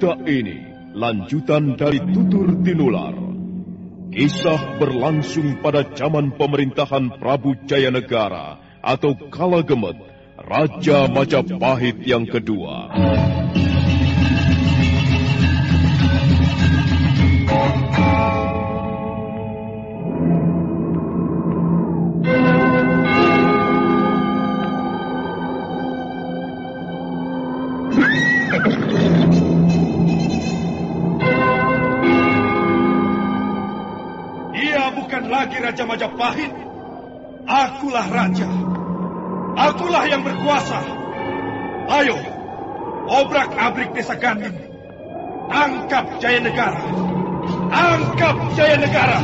Cerita ini lanjutan dari Tutur Tinular. Kisah berlangsung pada zaman pemerintahan Prabu Jayanegara atau Kala Gemet, Raja Majapahit yang kedua. Raja Majapahit. Akulah raja. Akulah yang berkuasa. Ayo, obrak-abrik desa Ganding. Angkap Jaya Negara. Angkap Jaya Negara.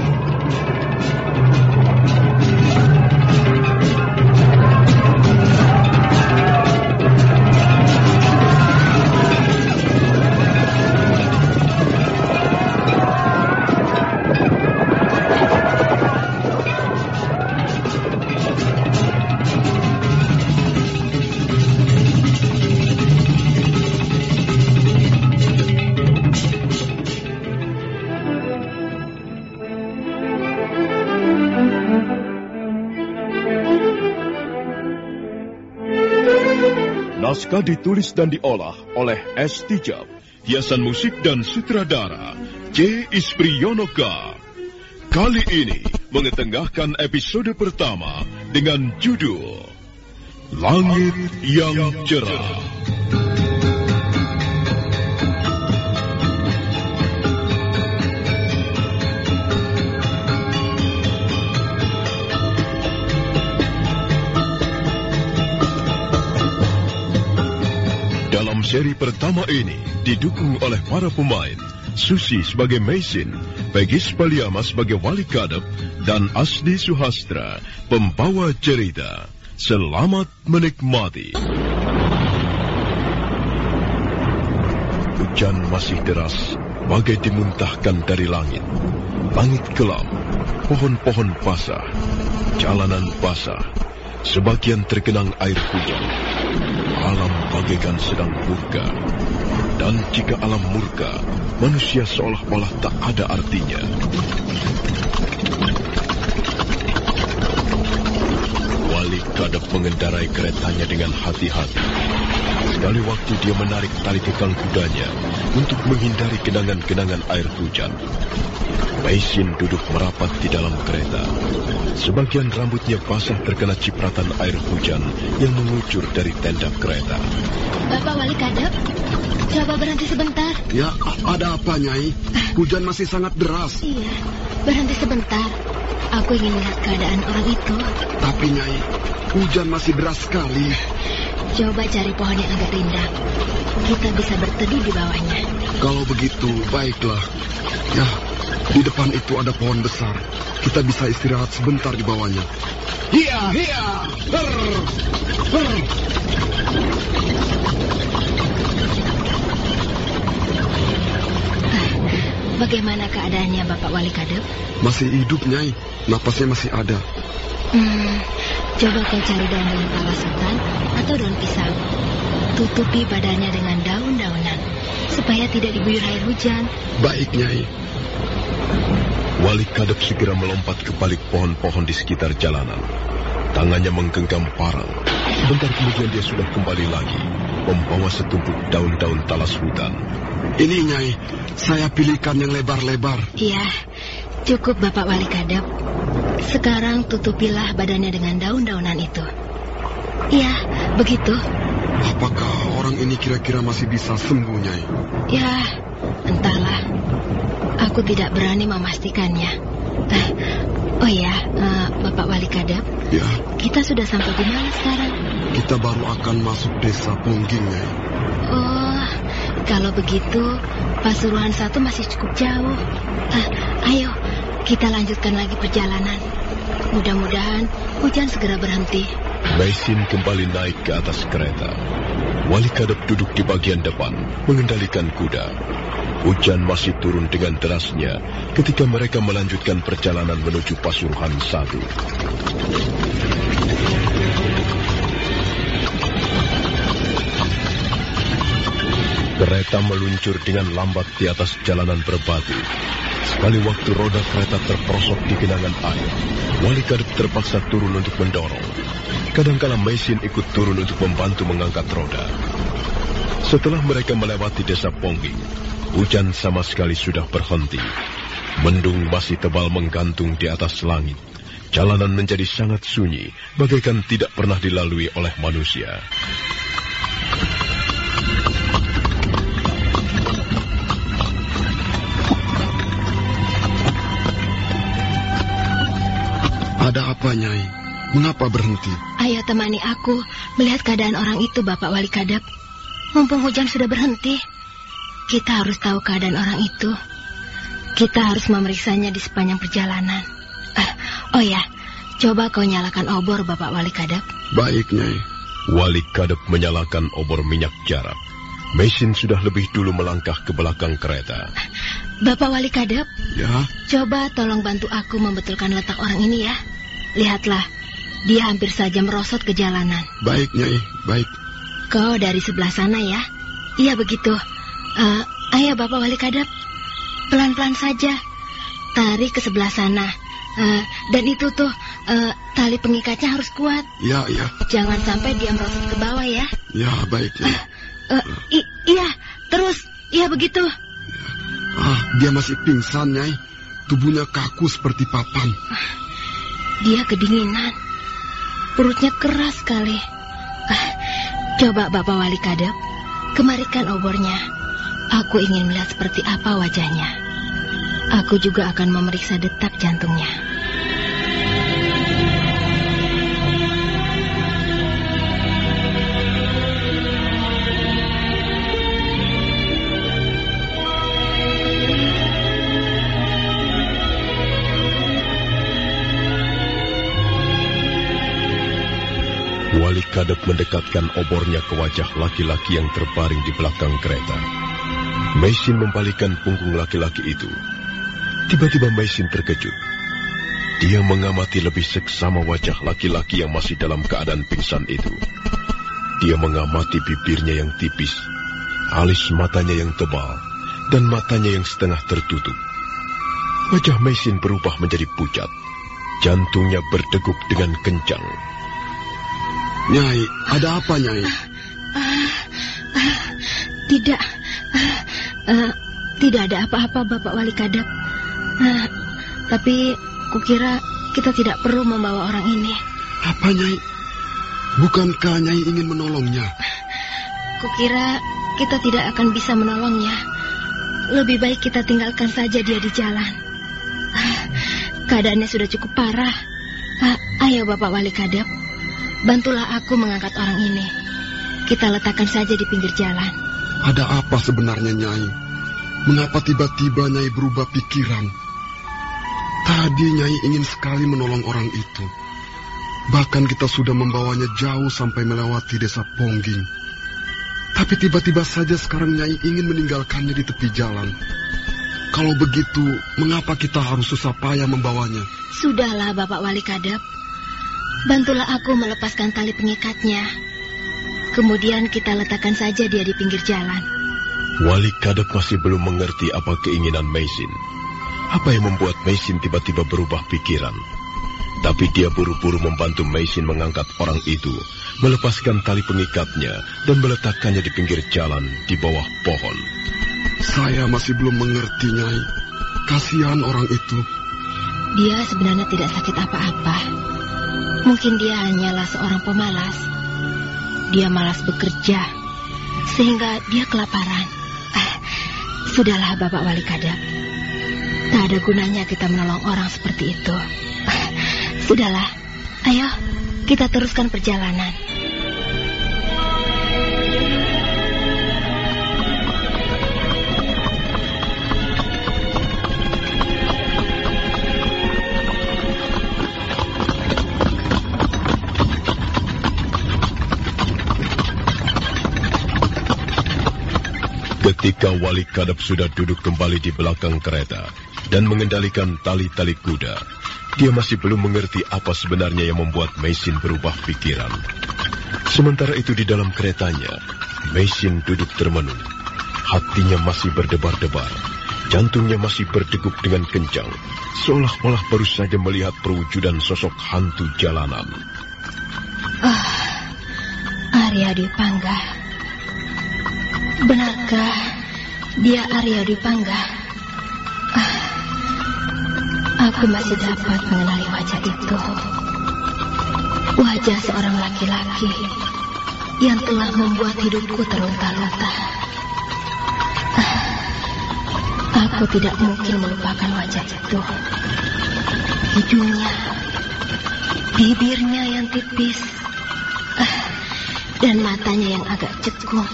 Naskah ditulis dan diolah oleh S. Tijab, hiasan musik dan sutradara J. Ispriyonoka. Kali ini mengetengahkan episode pertama dengan judul Langit yang Cerah. Seri pertama ini didukung oleh para pemain Susi sebagai Maisin, Pegis Paliama sebagai Wali Kadep, dan Asdi Suhastra, pembawa cerita. Selamat menikmati. Hujan masih deras, bagai dimuntahkan dari langit. Langit kelam, pohon-pohon basah, jalanan basah, sebagian tergenang air hujan alam bagaikan sedang murka. Dan jika alam murka, manusia seolah-olah tak ada artinya. Wali Kadep mengendarai keretanya dengan hati-hati. Sekali waktu dia menarik tali kekang kudanya untuk menghindari genangan-genangan air hujan. Maisin duduk merapat di dalam kereta. Sebagian rambutnya basah terkena cipratan air hujan yang mengucur dari tenda kereta. Bapak Wali Kadep, coba berhenti sebentar. Ya, ada apa, Nyai? Hujan masih sangat deras. Iya, berhenti sebentar. Aku ingin lihat keadaan orang itu. Tapi, Nyai, hujan masih deras sekali. Coba cari pohon yang agak rindang. Kita bisa berteduh di bawahnya. Kalau begitu, baiklah. Ya, di depan itu ada pohon besar. Kita bisa istirahat sebentar di bawahnya. Her, her. Bagaimana keadaannya Bapak Wali Kadep? Masih hidup, Nyai. Napasnya masih ada. Hmm, coba kau cari daun-daun sultan atau daun pisang. Tutupi badannya dengan daun-daunan supaya tidak diguyur air hujan. Baik, Nyai. Wali Kadep segera melompat ke balik pohon-pohon di sekitar jalanan. Tangannya menggenggam parang. Sebentar kemudian dia sudah kembali lagi, membawa setumpuk daun-daun talas hutan. Ini Nyai, saya pilihkan yang lebar-lebar. Iya, cukup Bapak Wali Kadep. Sekarang tutupilah badannya dengan daun-daunan itu. Iya, begitu. Apakah orang ini kira-kira masih bisa sembuh, Nyai? Ya, entahlah. Aku tidak berani memastikannya. Eh, oh ya, Bapak Wali Kadep, Ya, kita sudah sampai di mana sekarang? kita baru akan masuk desa Pongging, Nyai. Oh, kalau begitu Pasuruan satu masih cukup jauh. Ah, ayo, kita lanjutkan lagi perjalanan. Mudah-mudahan hujan segera berhenti. Maisin kembali naik ke atas kereta. Wali Kadep duduk di bagian depan, mengendalikan kuda. Hujan masih turun dengan derasnya ketika mereka melanjutkan perjalanan menuju Pasuruan satu. Kereta meluncur dengan lambat di atas jalanan berbatu. Sekali waktu roda kereta terperosok di genangan air, Wali Kadep terpaksa turun untuk mendorong. Kadangkala Maisin ikut turun untuk membantu mengangkat roda. Setelah mereka melewati desa Pongging, hujan sama sekali sudah berhenti. Mendung masih tebal menggantung di atas langit. Jalanan menjadi sangat sunyi, bagaikan tidak pernah dilalui oleh manusia. Ada apa, Nyai? Mengapa berhenti? Ayo temani aku melihat keadaan orang itu, Bapak Wali Kadep. Mumpung hujan sudah berhenti, kita harus tahu keadaan orang itu. Kita harus memeriksanya di sepanjang perjalanan. Ah, oh ya, coba kau nyalakan obor, Bapak Wali Kadep. Baik, Nyai. Wali Kadep menyalakan obor minyak jarak. Mesin sudah lebih dulu melangkah ke belakang kereta. Bapak Wali Kadep, Ya, coba tolong bantu aku membetulkan letak orang ini ya. Lihatlah, dia hampir saja merosot ke jalanan. baik, Nyai. Baik. Kau dari sebelah sana ya? Iya begitu. Eh, ayo Bapak Wali Kadep, pelan-pelan saja. Tarik ke sebelah sana. Eh, dan itu tuh, eh, tali pengikatnya harus kuat. Ya, ya. Jangan sampai dia merosot ke bawah ya. Ya, baik, Nyai. Eh, i- iya, terus. Iya begitu. Ah, dia masih pingsan, Nyai. Tubuhnya kaku seperti papan. Dia kedinginan. Perutnya keras sekali. Ah, coba Bapak Wali Kadep, kemarikan obornya. Aku ingin melihat seperti apa wajahnya. Aku juga akan memeriksa detak jantungnya. Wali Kadep mendekatkan obornya ke wajah laki-laki yang terbaring di belakang kereta. Maisin membalikan punggung laki-laki itu. Tiba-tiba Maisin terkejut. Dia mengamati lebih seksama wajah laki-laki yang masih dalam keadaan pingsan itu. Dia mengamati bibirnya yang tipis, alis matanya yang tebal, dan matanya yang setengah tertutup. Wajah Maisin berubah menjadi pucat. Jantungnya berdegup dengan kencang. Nyai, ada apa, Nyai? Tidak, ah, ah, tidak ada apa-apa Bapak Wali Kadep. Ah, tapi kukira kita tidak perlu membawa orang ini. Apa, Nyai? Bukankah Nyai ingin menolongnya? Kukira kita tidak akan bisa menolongnya. Lebih baik kita tinggalkan saja dia di jalan. Ah, Keadaannya sudah cukup parah. Ah, ayo Bapak Wali Kadep, bantulah aku mengangkat orang ini. Kita letakkan saja di pinggir jalan. Ada apa sebenarnya, Nyai? Mengapa tiba-tiba Nyai berubah pikiran? Tadi Nyai ingin sekali menolong orang itu. Bahkan kita sudah membawanya jauh sampai melewati desa Pongging. Tapi tiba-tiba saja sekarang Nyai ingin meninggalkannya di tepi jalan. Kalau begitu, mengapa kita harus susah payah membawanya? Sudahlah Bapak Wali Kadep. Bantulah aku melepaskan tali pengikatnya. Kemudian kita letakkan saja dia di pinggir jalan. Wali Kadep masih belum mengerti apa keinginan Maisin. Apa yang membuat Maisin tiba-tiba berubah pikiran? Tapi dia buru-buru membantu Maisin mengangkat orang itu, melepaskan tali pengikatnya, dan meletakkannya di pinggir jalan di bawah pohon. Saya masih belum mengerti, Nyai. Kasihan orang itu. Dia sebenarnya tidak sakit apa-apa. Mungkin dia hanyalah seorang pemalas. Dia malas bekerja, sehingga dia kelaparan. Ah, sudahlah, Bapak Wali Kadap. Tak ada gunanya kita menolong orang seperti itu. Ah, sudahlah, ayo kita teruskan perjalanan. Ketika Wali Kadap sudah duduk kembali di belakang kereta dan mengendalikan tali-tali kuda, dia masih belum mengerti apa sebenarnya yang membuat Mesin berubah pikiran. Sementara itu di dalam keretanya, Mesin duduk termenung. Hatinya masih berdebar-debar, jantungnya masih berdegup dengan kencang, seolah-olah baru saja melihat perwujudan sosok hantu jalanan. Ah, Arya Dipangga. Benarkah dia Arya Dipangga? Ah, aku masih dapat mengenali wajah itu. Wajah seorang laki-laki yang telah membuat hidupku terlunta-lunta. Ah, aku tidak mungkin melupakan wajah itu. Hidungnya, bibirnya yang tipis, ah, dan matanya yang agak cekung.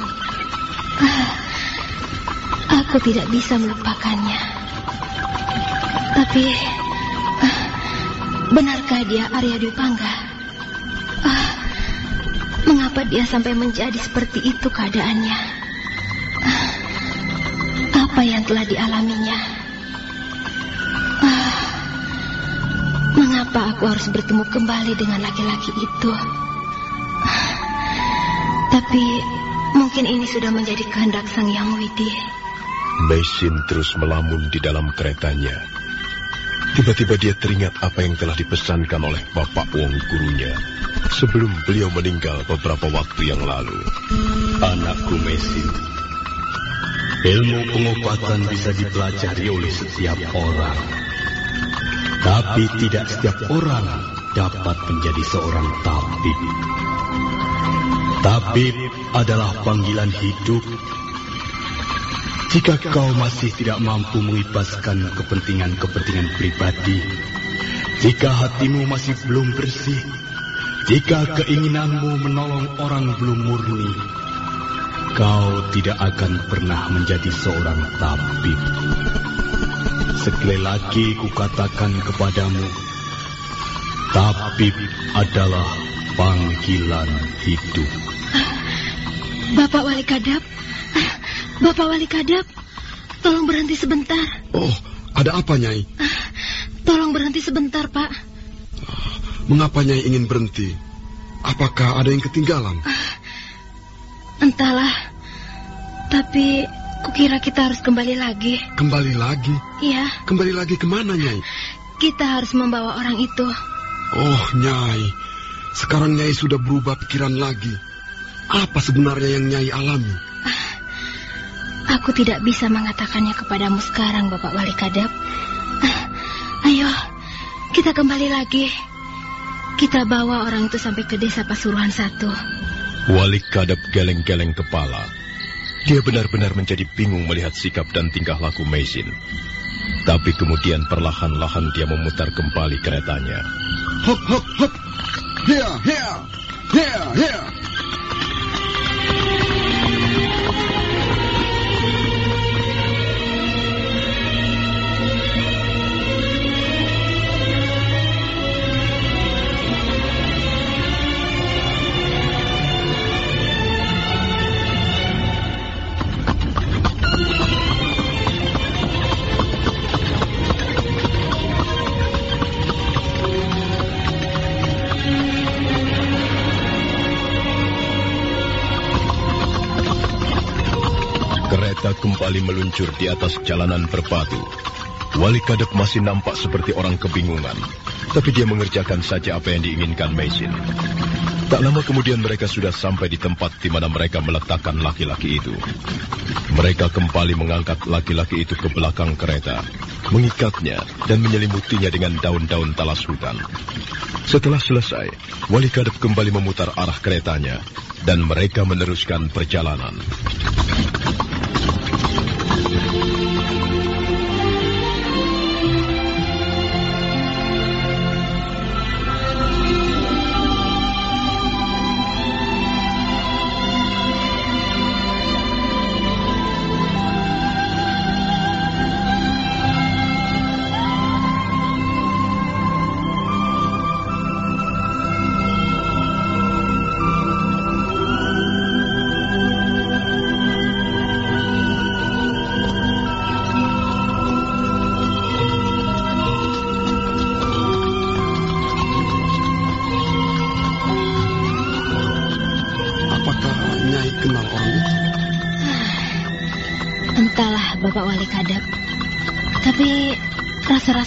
Aku tidak bisa melupakannya. Tapi, ah, benarkah dia Arya Dwi? Ah, mengapa dia sampai menjadi seperti itu keadaannya? Ah, apa yang telah dialaminya? Mengapa aku harus bertemu kembali dengan laki-laki itu? Tapi Mungkin ini sudah menjadi kehendak Sang Yang Widi. Mesin terus melamun di dalam keretanya. Tiba-tiba dia teringat apa yang telah dipesankan oleh Bapak Wong gurunya sebelum beliau meninggal beberapa waktu yang lalu. Anakku Mesin, ilmu pengobatan bisa dipelajari oleh setiap orang. Tapi tidak setiap orang dapat menjadi seorang tabib. Tabib adalah panggilan hidup. Jika kau masih tidak mampu mengibaskan kepentingan-kepentingan pribadi, jika hatimu masih belum bersih, jika keinginanmu menolong orang belum murni, kau tidak akan pernah menjadi seorang tabib. Sekali lagi kukatakan kepadamu, tabib adalah panggilan hidup. Bapak Wali Kadap, Bapak Wali Kadap, tolong berhenti sebentar. Oh, ada apa Nyai? Tolong berhenti sebentar, Pak. Mengapa Nyai ingin berhenti? Apakah ada yang ketinggalan? Entahlah, tapi kukira kita harus kembali lagi. Kembali lagi? Iya. Kembali lagi ke mana Nyai? Kita harus membawa orang itu. Oh, Nyai. Sekarang Nyai sudah berubah pikiran lagi. Apa sebenarnya yang Nyai alami? Aku tidak bisa mengatakannya kepadamu sekarang, Bapak Wali Kadap. Ah, ayo, kita kembali lagi. Kita bawa orang itu sampai ke desa Pasuruan satu. Wali Kadap geleng-geleng kepala. Dia benar-benar menjadi bingung melihat sikap dan tingkah laku Mesin. Tapi kemudian perlahan-lahan dia memutar kembali keretanya. Hop, hop, hop. Hea, hea. Hea, hea. Kereta kembali meluncur di atas jalanan berbatu. Wali Kadep masih nampak seperti orang kebingungan, tapi dia mengerjakan saja apa yang diinginkan Maisin. Tak lama kemudian mereka sudah sampai di tempat di mana mereka meletakkan laki-laki itu. Mereka kembali mengangkat laki-laki itu ke belakang kereta, mengikatnya dan menyelimutinya dengan daun-daun talas hutan. Setelah selesai, Wali Kadep kembali memutar arah keretanya dan mereka meneruskan perjalanan.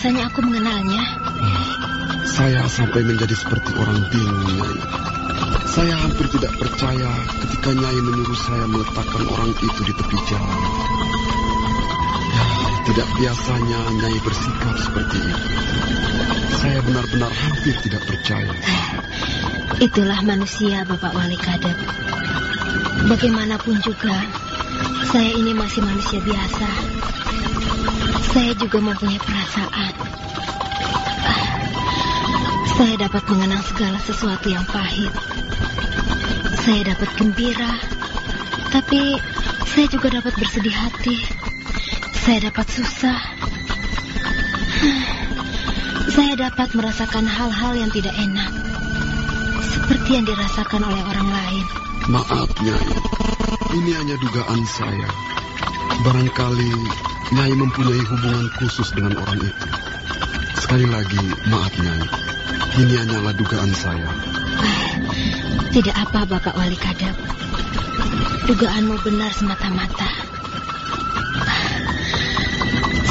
Rasa-rasanya aku mengenalnya. Saya sampai menjadi seperti orang bingung, Nyai. Saya hampir tidak percaya ketika Nyai menyuruh saya meletakkan orang itu di tepi jalan. Ya, tidak biasanya Nyai bersikap seperti itu. Saya benar-benar hampir tidak percaya. Itulah manusia, Bapak Wali Kadap. Bagaimanapun juga, saya ini masih manusia biasa. Saya juga mempunyai perasaan. Saya dapat mengenang segala sesuatu yang pahit. Saya dapat gembira, tapi saya juga dapat bersedih hati. Saya dapat susah. Saya dapat merasakan hal-hal yang tidak enak seperti yang dirasakan oleh orang lain. Maaf, Nyai. Ini hanya dugaan saya. Barangkali Nyai mempunyai hubungan khusus dengan orang itu. Sekali lagi, maaf, Nyai. Ini hanyalah dugaan saya. Tidak apa, Bapak Wali Kadap. Dugaanmu benar semata-mata.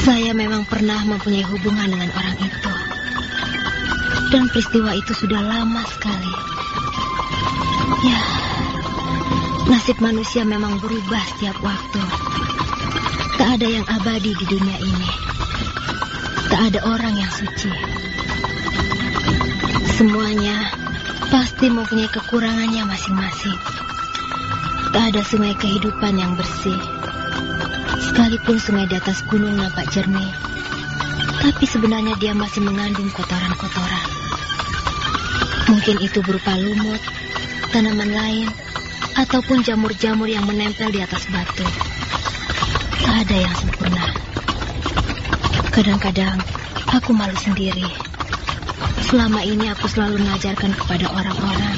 Saya memang pernah mempunyai hubungan dengan orang itu. Dan peristiwa itu sudah lama sekali. Ya, nasib manusia memang berubah setiap waktu. Ada yang abadi di dunia ini. Tak ada orang yang suci. Semuanya pasti mempunyai kekurangannya masing-masing. Tak ada sungai kehidupan yang bersih. Sekalipun sungai di atas gunung nampak jernih, tapi sebenarnya dia masih mengandung kotoran-kotoran. Mungkin itu berupa lumut, tanaman lain, ataupun jamur-jamur yang menempel di atas batu. Tak ada yang sempurna. Kadang-kadang aku malu sendiri. Selama ini aku selalu mengajarkan kepada orang-orang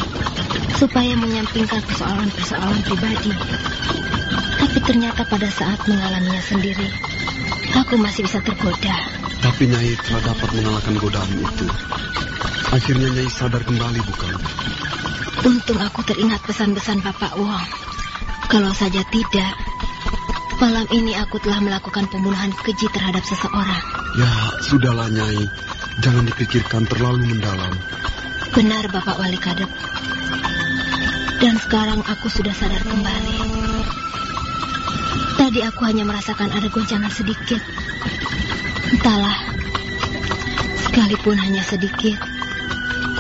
supaya menyampingkan persoalan-persoalan pribadi. Tapi ternyata pada saat mengalaminya sendiri, aku masih bisa tergoda. Tapi Nyai telah dapat mengalahkan godaan itu. Akhirnya Nyai sadar kembali, bukan? Untung aku teringat pesan-pesan Bapak Wong. Kalau saja tidak, malam ini aku telah melakukan pembunuhan keji terhadap seseorang. Ya, sudahlah Nyai. Jangan dipikirkan terlalu mendalam. Benar Bapak Wali Kadep. Dan sekarang aku sudah sadar kembali. Tadi aku hanya merasakan ada goncangan sedikit. Entahlah. Sekalipun hanya sedikit,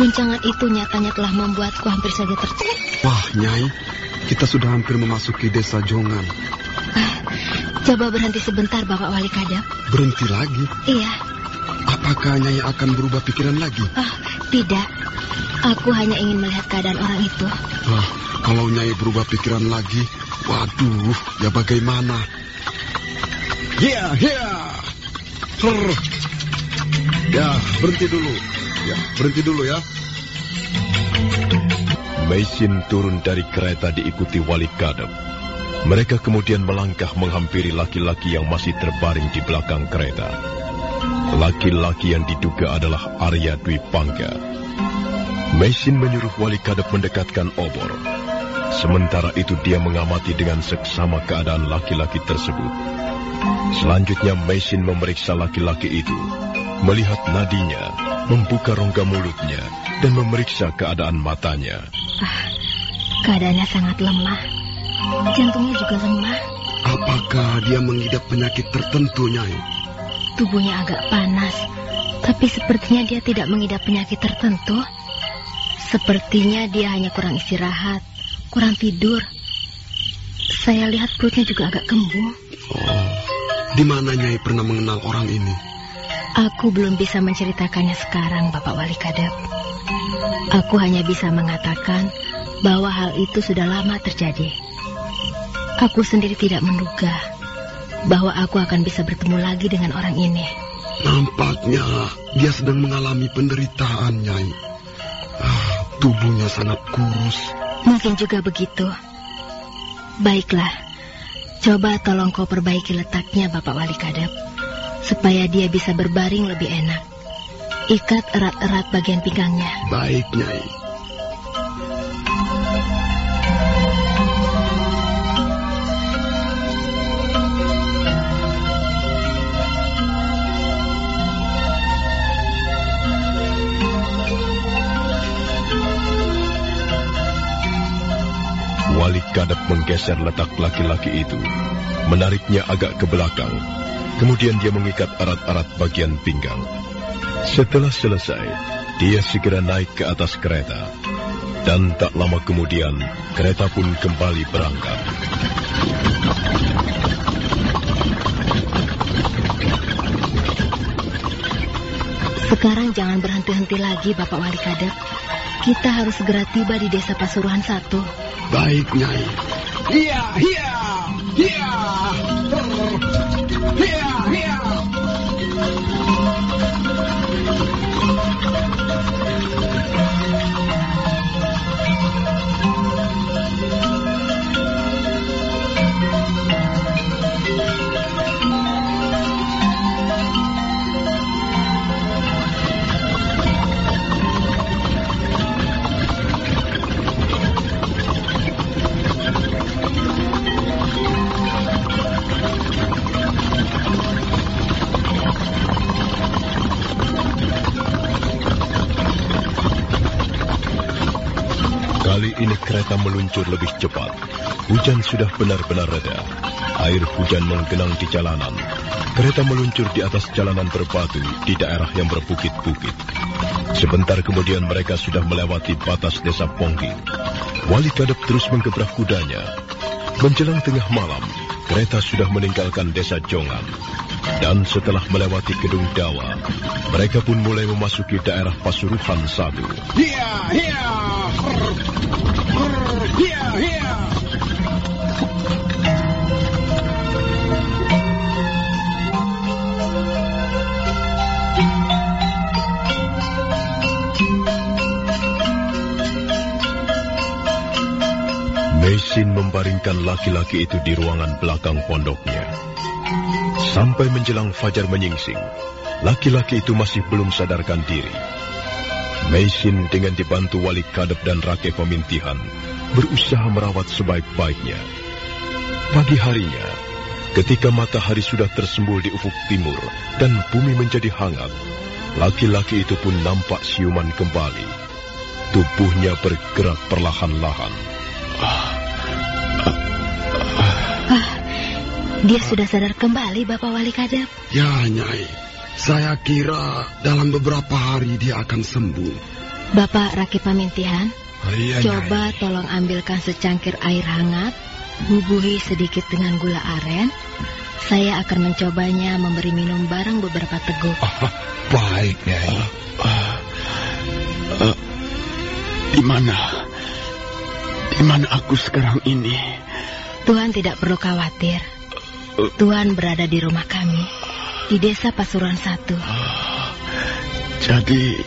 guncangan itu nyatanya telah membuatku hampir saja tercek. Wah, Nyai, kita sudah hampir memasuki desa Jongan. Coba berhenti sebentar Bapak Wali Kadep. Berhenti lagi? Iya. Apakah Nyai akan berubah pikiran lagi? Ah, tidak. Aku hanya ingin melihat keadaan orang itu. Wah, kalau Nyai berubah pikiran lagi, waduh, ya bagaimana? Ya, ya. Her. Ya, berhenti dulu. Ya, berhenti dulu ya. Maisin turun dari kereta diikuti Wali Kadep. Mereka kemudian melangkah menghampiri laki-laki yang masih terbaring di belakang kereta. Laki-laki yang diduga adalah Arya Dwi Pangga. Maisin menyuruh Wali Kadep mendekatkan obor. Sementara itu dia mengamati dengan seksama keadaan laki-laki tersebut. Selanjutnya Mesin memeriksa laki-laki itu, melihat nadinya, membuka rongga mulutnya, dan memeriksa keadaan matanya. Ah, keadaannya sangat lemah. Jantungnya juga lemah. Apakah dia mengidap penyakit tertentu, Nyai? Tubuhnya agak panas, tapi sepertinya dia tidak mengidap penyakit tertentu. Sepertinya dia hanya kurang istirahat, kurang tidur. Saya lihat perutnya juga agak kembung. Oh, di mana Nyai pernah mengenal orang ini? Aku belum bisa menceritakannya sekarang, Bapak Wali Kadep. Aku hanya bisa mengatakan bahwa hal itu sudah lama terjadi. Aku sendiri tidak menduga bahwa aku akan bisa bertemu lagi dengan orang ini. Nampaknya dia sedang mengalami penderitaan, Nyai. Ah, tubuhnya sangat kurus. Mungkin juga begitu. Baiklah, coba tolong kau perbaiki letaknya, Bapak Wali Kadep, supaya dia bisa berbaring lebih enak. Ikat erat-erat bagian pinggangnya. Baik, Nyai. Wali Kadep menggeser letak laki-laki itu, menariknya agak ke belakang. Kemudian dia mengikat erat-erat bagian pinggang. Setelah selesai, dia segera naik ke atas kereta. Dan tak lama kemudian, kereta pun kembali berangkat. Sekarang jangan berhenti-henti lagi, Bapak Wali Kadep. Kita harus segera tiba di desa Pasuruan satu. Baik, Nyai. Iya, iya. Iya, iya. Ini kereta meluncur lebih cepat. Hujan sudah benar-benar reda. Air hujan menggenang di jalanan. Kereta meluncur di atas jalanan berbatu di daerah yang berbukit-bukit. Sebentar kemudian mereka sudah melewati batas desa Pongki. Wali Kadep terus menggebrak kudanya. Menjelang tengah malam, kereta sudah meninggalkan desa Jongan. Dan setelah melewati gedung Dawa, mereka pun mulai memasuki daerah Pasuruhan satu. Iya, iya. Mesin membaringkan laki-laki itu di ruangan belakang pondoknya. Sampai menjelang fajar menyingsing, laki-laki itu masih belum sadarkan diri. Mesin dengan dibantu wali kadep dan rakyat pemintihan berusaha merawat sebaik-baiknya. Pagi harinya, ketika matahari sudah tersembul di ufuk timur dan bumi menjadi hangat, laki-laki itu pun nampak siuman kembali. Tubuhnya bergerak perlahan-lahan. Ah, dia sudah sadar kembali, Bapak Wali Kadep. Ya, Nyai. Saya kira dalam beberapa hari dia akan sembuh. Bapak Raki Pamintihan, Iya, coba tolong ambilkan secangkir air hangat, bubuhi sedikit dengan gula aren. Saya akan mencobanya memberi minum barang beberapa teguk. Baik, Nyai. Di mana? Di mana aku sekarang ini? Tuhan tidak perlu khawatir. Tuhan berada di rumah kami, di desa Pasuruan Satu. Jadi,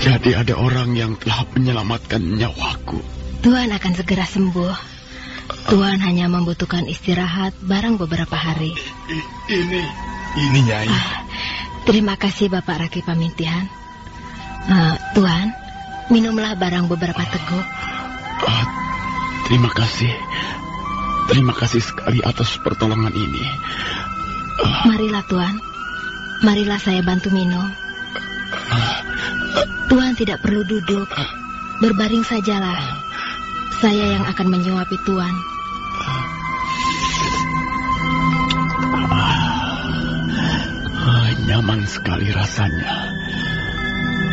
jadi ada orang yang telah menyelamatkan nyawaku. Tuhan akan segera sembuh. Tuhan hanya membutuhkan istirahat barang beberapa hari. Ini, ini Nyai. Ah, terima kasih Bapak Raki Pamintihan. Ah, Tuhan, minumlah barang beberapa teguk. Ah, terima kasih. Terima kasih sekali atas pertolongan ini. Marilah Tuan. Marilah saya bantu minum. Tuan tidak perlu duduk. Berbaring sajalah. Saya yang akan menyuapi Tuan. Ah, nyaman sekali rasanya.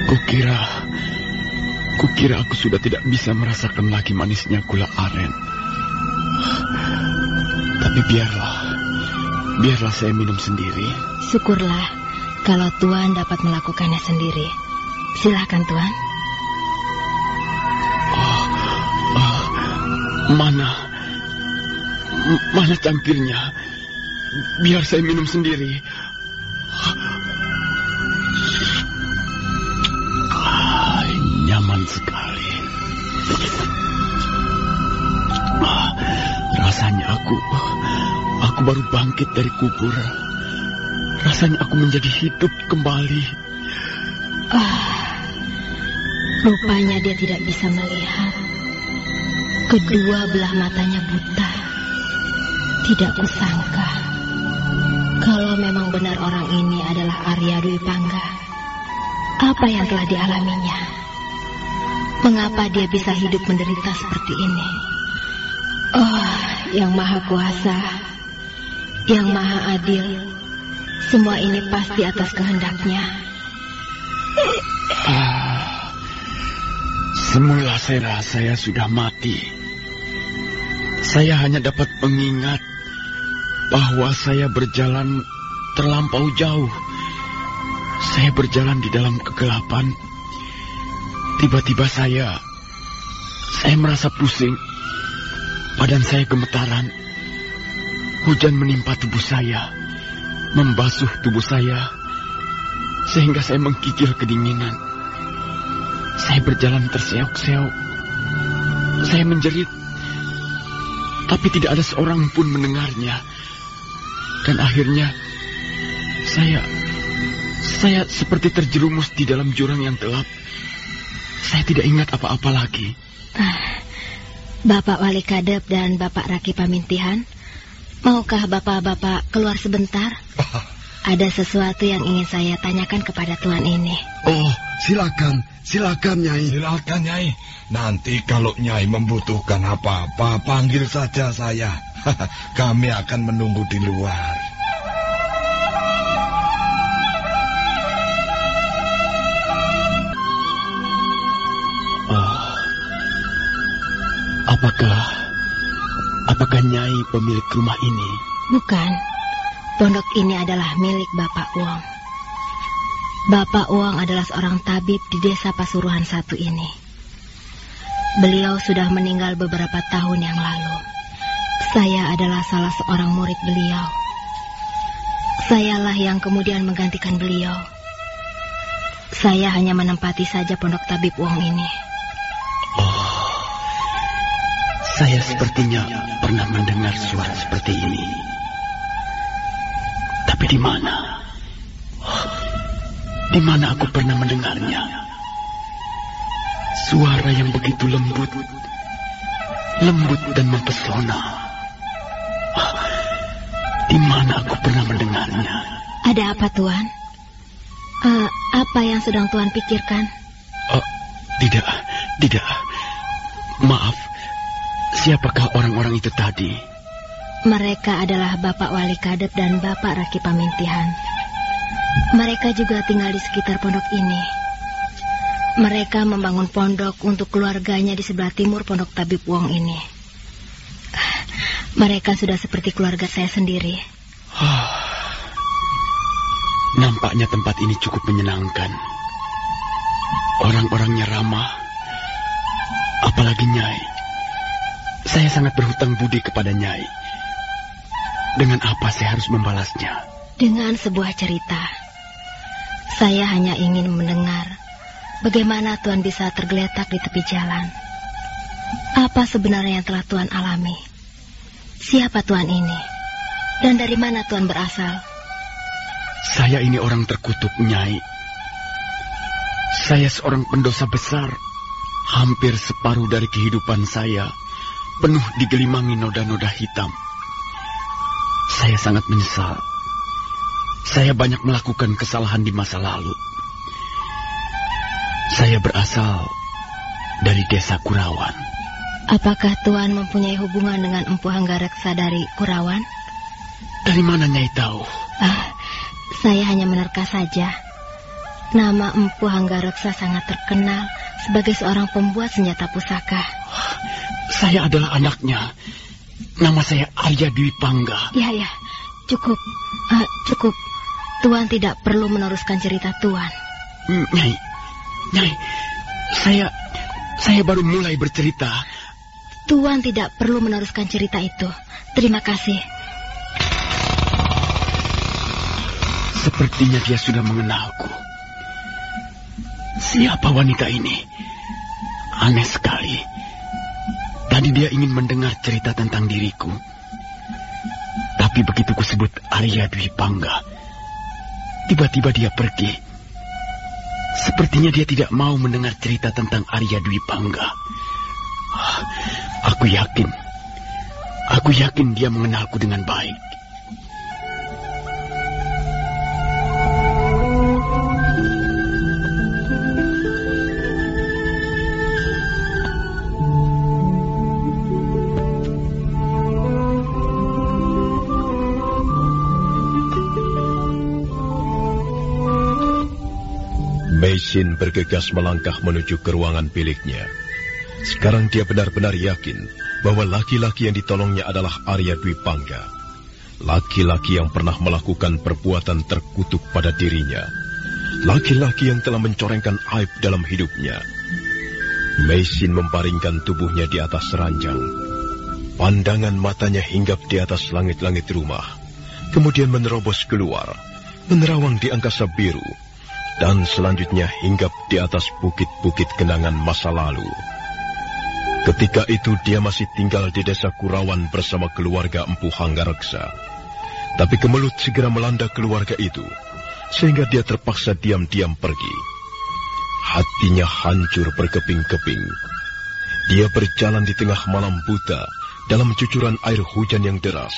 Kukira, kukira aku sudah tidak bisa merasakan lagi manisnya gula aren. Tapi biarlah, biarlah saya minum sendiri. Syukurlah kalau Tuan dapat melakukannya sendiri. Silakan Tuan. Mana, m- mana cangkirnya? Biar saya minum sendiri. Ah, nyaman sekali. Ah, rasanya aku, aku baru bangkit dari kubur. Rasanya aku menjadi hidup kembali. Rupanya dia tidak bisa melihat. Kedua belah matanya buta. Tidak kusangka. Kalau memang benar orang ini adalah Arya Dwi Pangga. Apa yang telah dialaminya? Mengapa dia bisa hidup menderita seperti ini? Oh, yang maha kuasa. Yang maha adil. Semua ini pasti atas kehendaknya. Semula saya rasa saya sudah mati. Saya hanya dapat mengingat bahwa saya berjalan terlampau jauh. Saya berjalan di dalam kegelapan. Tiba-tiba saya saya merasa pusing. Badan saya gemetaran. Hujan menimpa tubuh saya, membasuh tubuh saya sehingga saya menggigil kedinginan. Saya berjalan terseok-seok. Saya menjerit. Tapi tidak ada seorang pun mendengarnya. Dan akhirnya saya saya seperti terjerumus di dalam jurang yang gelap. Saya tidak ingat apa-apa lagi. Ah, Bapak Wali Kadep dan Bapak Raki Pamintihan, maukah Bapak-Bapak keluar sebentar? Ada sesuatu yang ingin saya tanyakan kepada Tuan ini. Oh, silakan, silakan Nyai. Silakan Nyai. Nanti kalau Nyai membutuhkan apa-apa, panggil saja saya. Kami akan menunggu di luar. Oh, apakah apakah Nyai pemilik rumah ini? Bukan, pondok ini adalah milik Bapak Uang. Bapak Uang adalah seorang tabib di desa Pasuruan satu ini. Beliau sudah meninggal beberapa tahun yang lalu. Saya adalah salah seorang murid beliau. Sayalah yang kemudian menggantikan beliau. Saya hanya menempati saja pondok tabib Uang ini. Saya sepertinya pernah mendengar suara seperti ini. Tapi di mana? Di mana aku pernah mendengarnya? Suara yang begitu lembut, lembut dan mempesona. Di mana aku pernah mendengarnya? Ada apa, Tuan? Eh, apa yang sedang Tuan pikirkan? Oh, tidak, tidak. Maaf, siapakah orang-orang itu tadi? Mereka adalah Bapak Wali Kadep dan Bapak Raki Pamintihan. Mereka juga tinggal di sekitar pondok ini. Mereka membangun pondok untuk keluarganya di sebelah timur pondok Tabib Wong ini. Mereka sudah seperti keluarga saya sendiri. Nampaknya tempat ini cukup menyenangkan. Orang-orangnya ramah. Apalagi Nyai. Saya sangat berhutang budi kepada Nyai. Dengan apa saya harus membalasnya? Dengan sebuah cerita. Saya hanya ingin mendengar bagaimana Tuan bisa tergeletak di tepi jalan. Apa sebenarnya yang telah Tuan alami? Siapa Tuan ini? Dan dari mana Tuan berasal? Saya ini orang terkutuk, Nyai. Saya seorang pendosa besar. Hampir separuh dari kehidupan saya penuh digelimangi noda-noda hitam. Saya sangat menyesal. Saya banyak melakukan kesalahan di masa lalu. Saya berasal dari desa Kurawan. Apakah Tuan mempunyai hubungan dengan Empu Hanggareksa dari Kurawan? Dari mana Nyai tahu? Ah, saya hanya menerka saja. Nama Empu Hanggareksa sangat terkenal sebagai seorang pembuat senjata pusaka. Saya adalah anaknya. Nama saya Arya Dwi Pangga. Ya, ya, cukup. Ah, cukup. Tuan tidak perlu meneruskan cerita Tuan. Hmm, Nyai, Nyai, saya saya baru mulai bercerita. Tuan tidak perlu meneruskan cerita itu. Terima kasih. Sepertinya dia sudah mengenalku. Siapa wanita ini? Aneh sekali. Tadi dia ingin mendengar cerita tentang diriku. Tapi begitu kusebut Arya Dwi Pangga, tiba-tiba dia pergi. Sepertinya dia tidak mau mendengar cerita tentang Arya Dwi Pangga. Aku yakin, aku yakin dia mengenalku dengan baik. Meisin bergegas melangkah menuju ke ruangan biliknya. Sekarang dia benar-benar yakin bahwa laki-laki yang ditolongnya adalah Arya Dwi Pangga. Laki-laki yang pernah melakukan perbuatan terkutuk pada dirinya. Laki-laki yang telah mencorengkan aib dalam hidupnya. Meisin memparingkan tubuhnya di atas ranjang. Pandangan matanya hinggap di atas langit-langit rumah. Kemudian menerobos keluar, menerawang di angkasa biru, dan selanjutnya hinggap di atas bukit-bukit kenangan masa lalu. Ketika itu dia masih tinggal di desa Kurawan bersama keluarga Empu Hanggareksa. Tapi kemelut segera melanda keluarga itu, sehingga dia terpaksa diam-diam pergi. Hatinya hancur berkeping-keping. Dia berjalan di tengah malam buta dalam cucuran air hujan yang deras.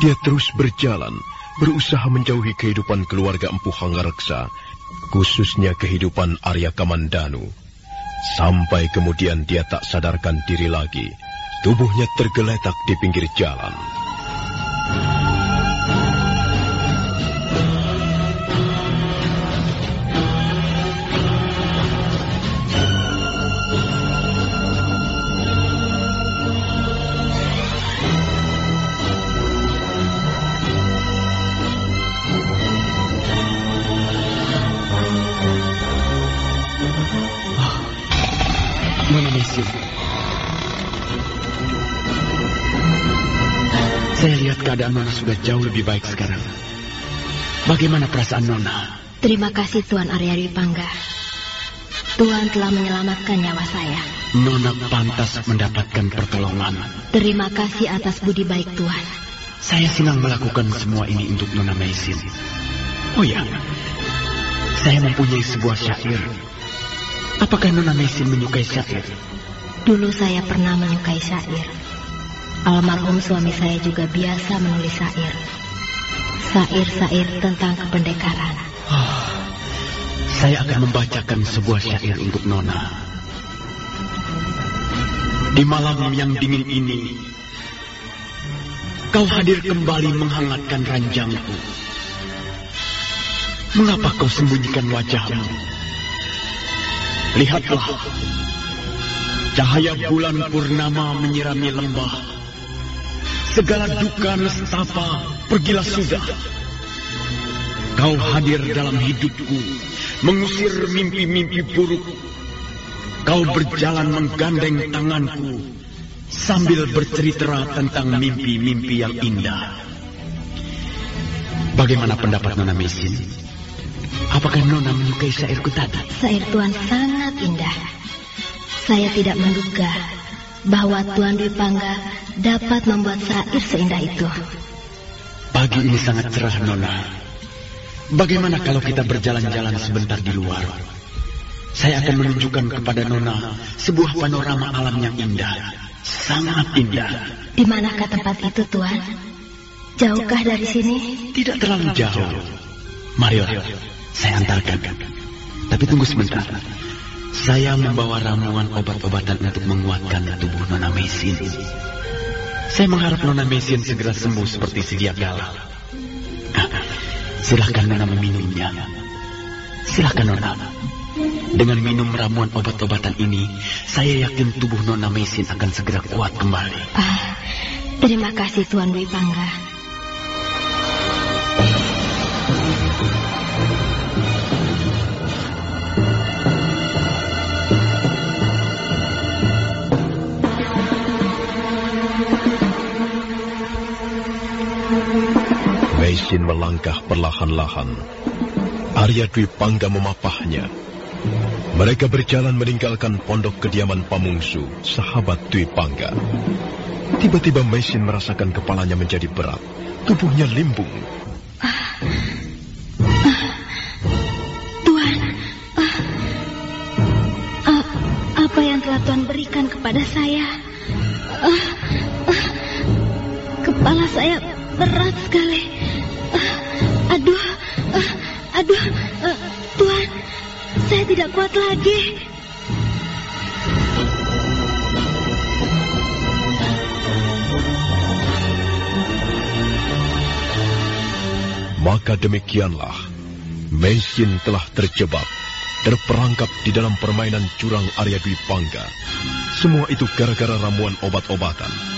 Dia terus berjalan, berusaha menjauhi kehidupan keluarga Empu Hanggareksa, khususnya kehidupan Arya Kamandanu. Sampai kemudian dia tak sadarkan diri lagi. Tubuhnya tergeletak di pinggir jalan. Keadaan Nona sudah jauh lebih baik sekarang. Bagaimana perasaan Nona? Terima kasih Tuan Arya Dwi Pangga. Tuan telah menyelamatkan nyawa saya. Nona pantas mendapatkan pertolongan. Terima kasih atas budi baik Tuan. Saya senang melakukan semua ini untuk Nona Mesin. Oh ya, saya mempunyai sebuah syair. Apakah Nona Mesin menyukai syair? Dulu saya pernah menyukai syair. Almarhum suami saya juga biasa menulis syair. Syair-syair tentang kependekaran. Saya akan membacakan sebuah syair untuk Nona. Di malam yang dingin ini, kau hadir kembali menghangatkan ranjangku. Mengapa kau sembunyikan wajahmu? Lihatlah, cahaya bulan purnama menyirami lembah. Segala duka nestapa pergilah sudah. Kau hadir dalam hidupku, mengusir mimpi-mimpi buruk. Kau berjalan menggandeng tanganku, sambil bercerita tentang mimpi-mimpi yang indah. Bagaimana pendapat Nona Mesin? Apakah Nona menyukai syairku tadi? Syair Tuan sangat indah. Saya tidak menduga bahwa Tuan Dwi Pangga dapat membuat syair seindah itu. Pagi ini sangat cerah, Nona. Bagaimana kalau kita berjalan-jalan sebentar di luar? Saya akan menunjukkan kepada Nona sebuah panorama alam yang indah. Sangat indah. Di manakah tempat itu, Tuan? Jauhkah dari sini? Tidak terlalu jauh. Mario, saya antarkan. Tapi tunggu sebentar. Saya membawa ramuan obat-obatan untuk menguatkan tubuh Nona Mesin. Saya mengharap Nona Mesin segera sembuh seperti sedia kala. Ah, Silahkan Nona meminumnya. Silahkan Nona. Dengan minum ramuan obat-obatan ini, saya yakin tubuh Nona Mesin akan segera kuat kembali. Ah, terima kasih Tuan Dwi Pangga. Meisin melangkah perlahan-lahan. Arya Dwi Pangga memapahnya. Mereka berjalan meninggalkan pondok kediaman Pamungsu, sahabat Dwi Pangga. Tiba-tiba Meisin merasakan kepalanya menjadi berat. Tubuhnya limbung. Tuan, ah, ah, apa yang telah Tuan berikan kepada saya? Ah, kepala saya berat sekali. Aduh, ah, aduh, ah, Tuan, saya tidak kuat lagi. Maka demikianlah, Meisin telah terjebak, terperangkap di dalam permainan curang Arya Dwi Pangga. Semua itu gara-gara ramuan obat-obatan.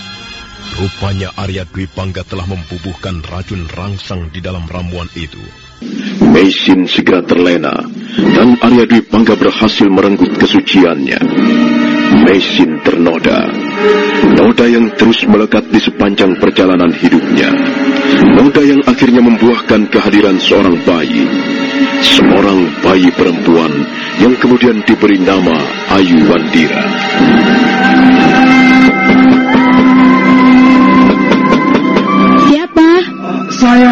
Rupanya Arya Dwi Pangga telah membubuhkan racun rangsang di dalam ramuan itu. Meisin segera terlena, dan Arya Dwi Pangga berhasil merenggut kesuciannya. Meisin ternoda, noda yang terus melekat di sepanjang perjalanan hidupnya. Noda yang akhirnya membuahkan kehadiran seorang bayi. Seorang bayi perempuan yang kemudian diberi nama Ayu Wandira.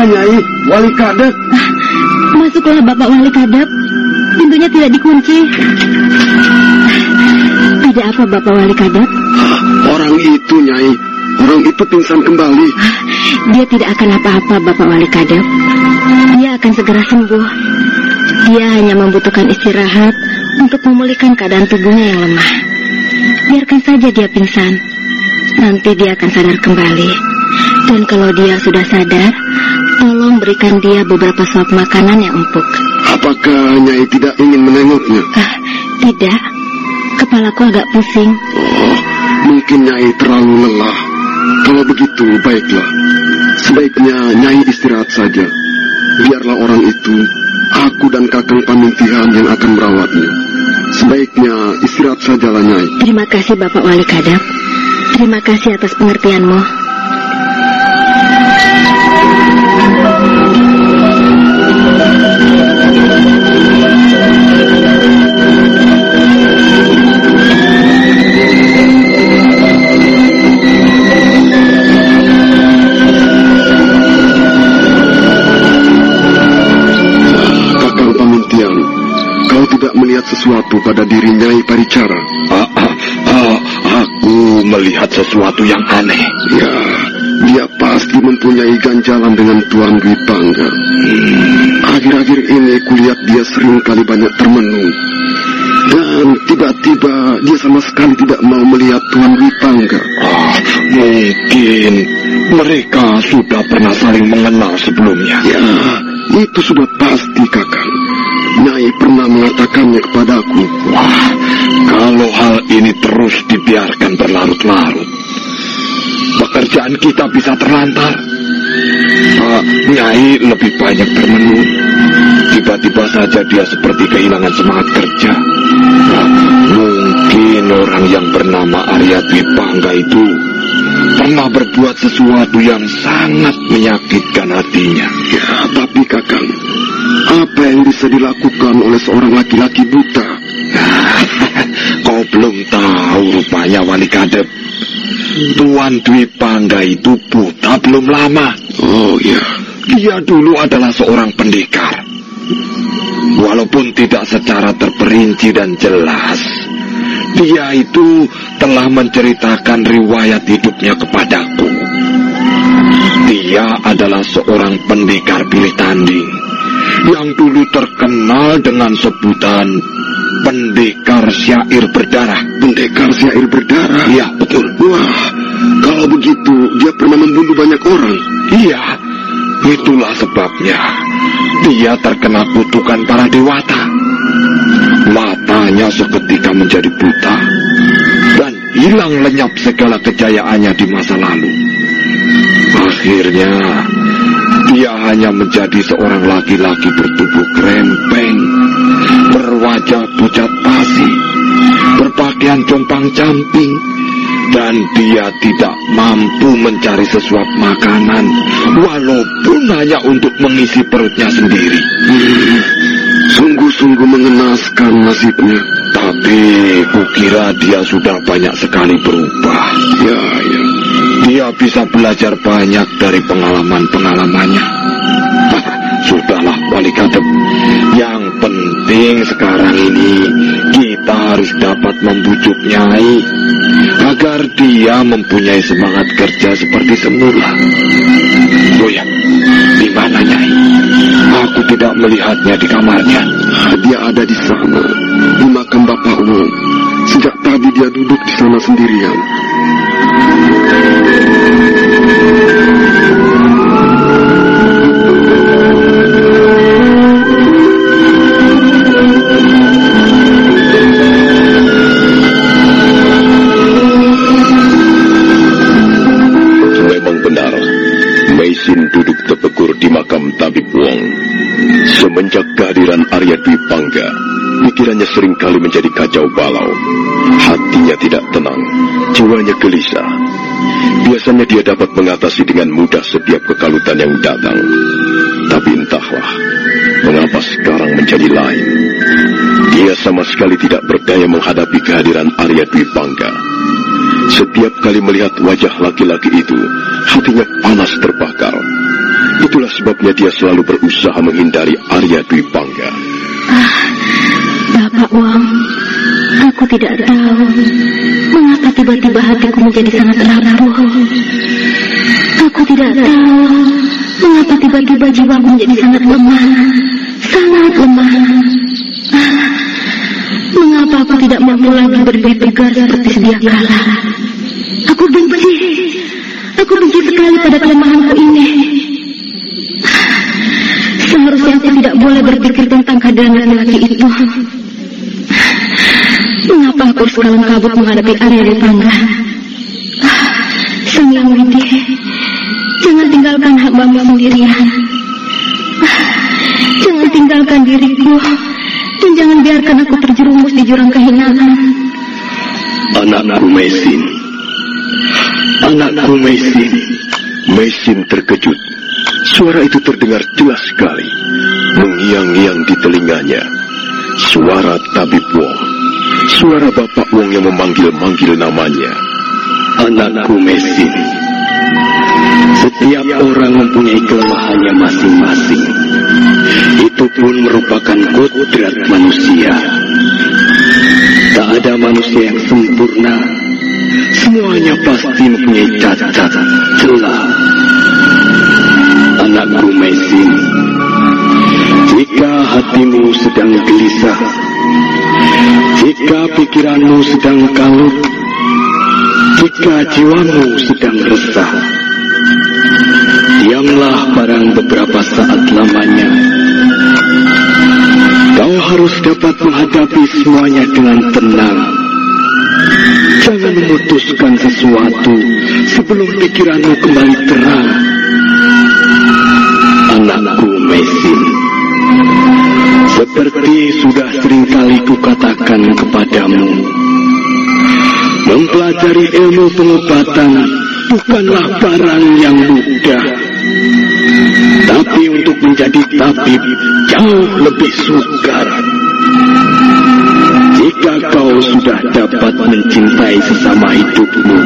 Nyai, Wali Kadep. Masuklah Bapak Wali Kadep. Pintunya tidak dikunci. Ada apa Bapak Wali Kadep? Orang itu Nyai, orang itu pingsan kembali. Dia tidak akan apa-apa Bapak Wali Kadep. Dia akan segera sembuh. Dia hanya membutuhkan istirahat untuk memulihkan keadaan tubuhnya yang lemah. Biarkan saja dia pingsan. Nanti dia akan sadar kembali. Dan kalau dia sudah sadar, tolong berikan dia beberapa suap makanan yang empuk. Apakah Nyai tidak ingin menengoknya? Ah, tidak. Kepalaku agak pusing. Oh, mungkin Nyai terlalu lelah. Kalau begitu, baiklah. Sebaiknya Nyai istirahat saja. Biarlah orang itu, aku dan Kakang Pamintihan yang akan merawatnya. Sebaiknya istirahat sajalah Nyai. Terima kasih Bapak Wali Kadap. Terima kasih atas pengertianmu. Melihat sesuatu pada diri Nyai Paricara? Ah, ah, ah, aku melihat sesuatu yang aneh. Ya, dia pasti mempunyai ganjalan dengan Tuan Dwi Pangga. Akhir-akhir ini kulihat dia sering kali banyak termenung. Dan tiba-tiba dia sama sekali tidak mau melihat Tuan Dwi Pangga. Ah, mungkin mereka sudah pernah saling mengenal sebelumnya. Ya, itu sudah pasti kakang. Nyai pernah mengatakannya kepadaku. Wah, kalau hal ini terus dibiarkan berlarut-larut, pekerjaan kita bisa terlantar. Ah, Nyai lebih banyak bermenung. Tiba-tiba saja dia seperti kehilangan semangat kerja. Nah, mungkin orang yang bernama Arya Dwi Pangga itu pernah berbuat sesuatu yang sangat menyakitkan hatinya. Ya, tapi kakang, apa yang bisa dilakukan oleh seorang laki-laki buta? Kau belum tahu rupanya Wali Kadep. Tuan Dwi Pangga itu buta belum lama. Oh ya, Dia dulu adalah seorang pendekar. Walaupun tidak secara terperinci dan jelas, Dia itu telah menceritakan riwayat hidupnya kepadaku. Dia adalah seorang pendekar pilih tanding yang dulu terkenal dengan sebutan pendekar syair berdarah. Pendekar syair berdarah. Iya, betul. Wah, kalau begitu dia pernah membunuh banyak orang. Iya, itulah sebabnya dia terkena kutukan para dewata. Matanya seketika menjadi buta dan hilang lenyap segala kejayaannya di masa lalu. Akhirnya, dia hanya menjadi seorang laki-laki bertubuh krempeng, berwajah pucat pasi, berpakaian compang-camping, dan dia tidak mampu mencari sesuap makanan, walaupun hanya untuk mengisi perutnya sendiri. Sungguh-sungguh mengenaskan nasibnya. Tapi kukira dia sudah banyak sekali berubah. Ya, ya. Dia bisa belajar banyak dari pengalaman-pengalamannya. Ah, Sudahlah, Wali Kadep. Yang penting sekarang ini kita harus dapat membujuk Nyai agar dia mempunyai semangat kerja seperti semula. Oh ya, di mana Nyai? Aku tidak melihatnya di kamarnya. Dia ada di sana, di makam Bapak Wong. Sejak tadi dia duduk di sana sendirian. Memang benar, Meisin duduk tepekur di makam Tabib Wong. Semenjak kehadiran Arya Dwi Pangga, pikirannya sering kali menjadi kacau balau. Hatinya tidak tenang, jiwanya gelisah. Biasanya dia dapat mengatasi dengan mudah setiap kekalutan yang datang. Tapi entahlah, mengapa sekarang menjadi lain. Dia sama sekali tidak berdaya menghadapi kehadiran Arya Dwi Pangga. Setiap kali melihat wajah laki-laki itu, hatinya panas terbakar. Itulah sebabnya dia selalu berusaha menghindari Arya Dwi Pangga. Bapak Wang, aku tidak tahu mengapa tiba-tiba hatiku menjadi sangat rapuh. Aku tidak tahu mengapa tiba-tiba jiwaku menjadi sangat lemah, sangat lemah. Ah, Mengapa aku tidak mampu lagi berdiri tegar seperti sedia kala? Aku benci, aku benci sekali pada kelemahanku ini. Seharusnya aku tidak boleh berpikir tentang keadaan laki-laki itu. Mengapa aku harus kabut menghadapi Arya di Pangga? Sang Yang Widi, jangan tinggalkan hambamu sendirian. Jangan tinggalkan diriku, dan jangan biarkan aku terjerumus di jurang kehinaan. Anakku Mesin. Anakku Mesin. Mesin terkejut. Suara itu terdengar jelas sekali. Mengiang-ngiang di telinganya. Suara tabib Wong. Suara Bapak Wong yang memanggil-manggil namanya. Anakku Mesin. Setiap orang mempunyai kelemahannya masing-masing. Itu pun merupakan kodrat manusia. Tak ada manusia yang sempurna. Semuanya pasti mempunyai cacat, celah. Anakku Mesin, jika hatimu sedang gelisah, jika pikiranmu sedang kalut, jika jiwamu sedang resah, diamlah barang beberapa saat lamanya. Kau harus dapat menghadapi semuanya dengan tenang. Jangan memutuskan sesuatu sebelum pikiranmu kembali terang. Anakku Mesin, seperti sudah sering kali kukatakan kepadamu, Mempelajari ilmu pengobatan bukanlah barang yang mudah. Tapi untuk menjadi tabib jauh lebih sukar. Jika kau sudah dapat mencintai sesama hidupmu,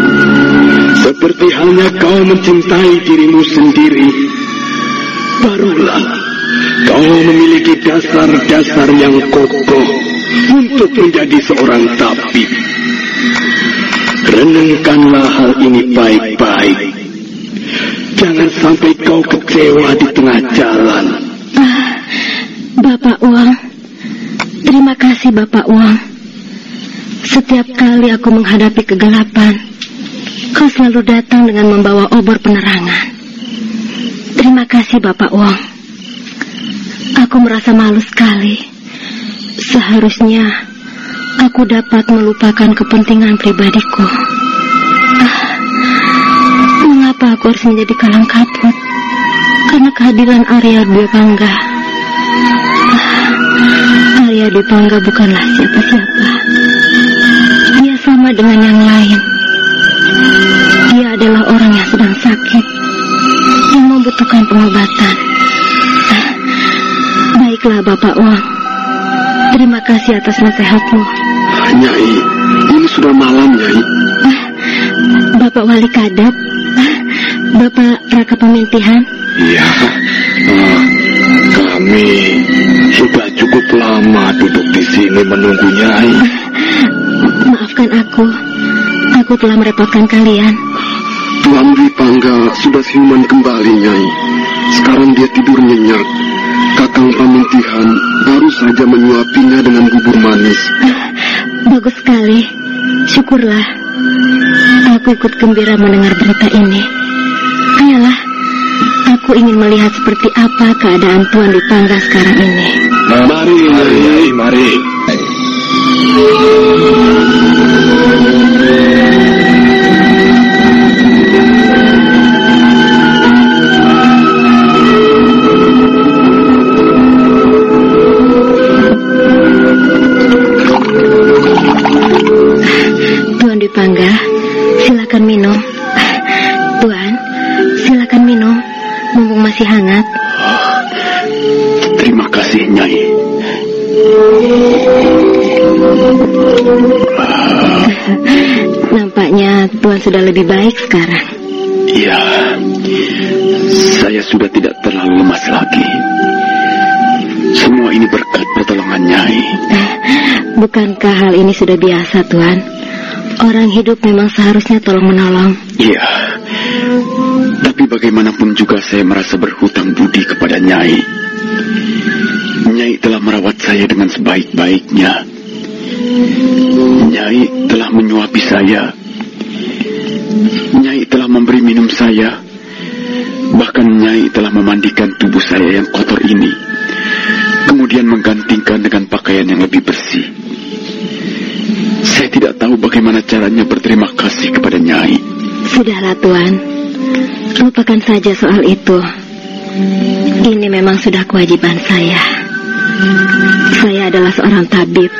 seperti halnya kau mencintai dirimu sendiri, barulah kau memiliki dasar-dasar yang kokoh untuk menjadi seorang tabib. Renungkanlah hal ini baik-baik. Jangan sampai kau kecewa di tengah jalan. Ah, Bapak Uang, terima kasih Bapak Uang. Setiap kali aku menghadapi kegelapan, kau selalu datang dengan membawa obor penerangan. Terima kasih Bapak Uang. Aku merasa malu sekali. Seharusnya aku dapat melupakan kepentingan pribadiku. Ah, mengapa aku harus menjadi kalang kabut? Karena kehadiran Arya Dwi Pangga. Ah, Arya Dwi Pangga bukanlah siapa-siapa. Dia sama dengan yang lain. Dia adalah orang yang sedang sakit, membutuhkan pengobatan. Ah, Baiklah Bapak Wang. Terima kasih atas nasihatmu. Nyai, ini sudah malam, Nyai. Ah, Bapak Wali Kadep, ah, Bapak Raka Pemintihan, Iya, kami sudah cukup lama duduk di sini menunggu Nyai. maafkan aku. Aku telah merepotkan kalian. Tuan Dwi Pangga sudah siuman kembali, Nyai. Sekarang dia tidur nyenyak. Kakang Pamintihan baru saja menyuapinya dengan bubur manis. Bagus sekali. Syukurlah. Aku ikut gembira mendengar berita ini. Ayolah. Aku ingin melihat seperti apa keadaan Tuan di Pangga sekarang ini. Mari, Nyai, mari. Tuan masih hangat. Terima kasih, Nyai. Nampaknya Tuan sudah lebih baik sekarang. Iya, saya sudah tidak terlalu lemas lagi. Semua ini berkat pertolongan Nyai. Bukankah hal ini sudah biasa, Tuan? Orang hidup memang seharusnya tolong-menolong. Iya, tapi bagaimanapun juga saya merasa berhutang budi kepada Nyai. Nyai telah merawat saya dengan sebaik-baiknya. Nyai telah menyuapi saya. Nyai telah memberi minum saya. Bahkan Nyai telah memandikan tubuh saya yang kotor ini. Kemudian menggantikan dengan pakaian yang lebih bersih. Saya tidak tahu bagaimana caranya berterima kasih kepada Nyai. Sudahlah, Tuan. Lupakan saja soal itu. Ini memang sudah kewajiban saya. Saya adalah seorang tabib.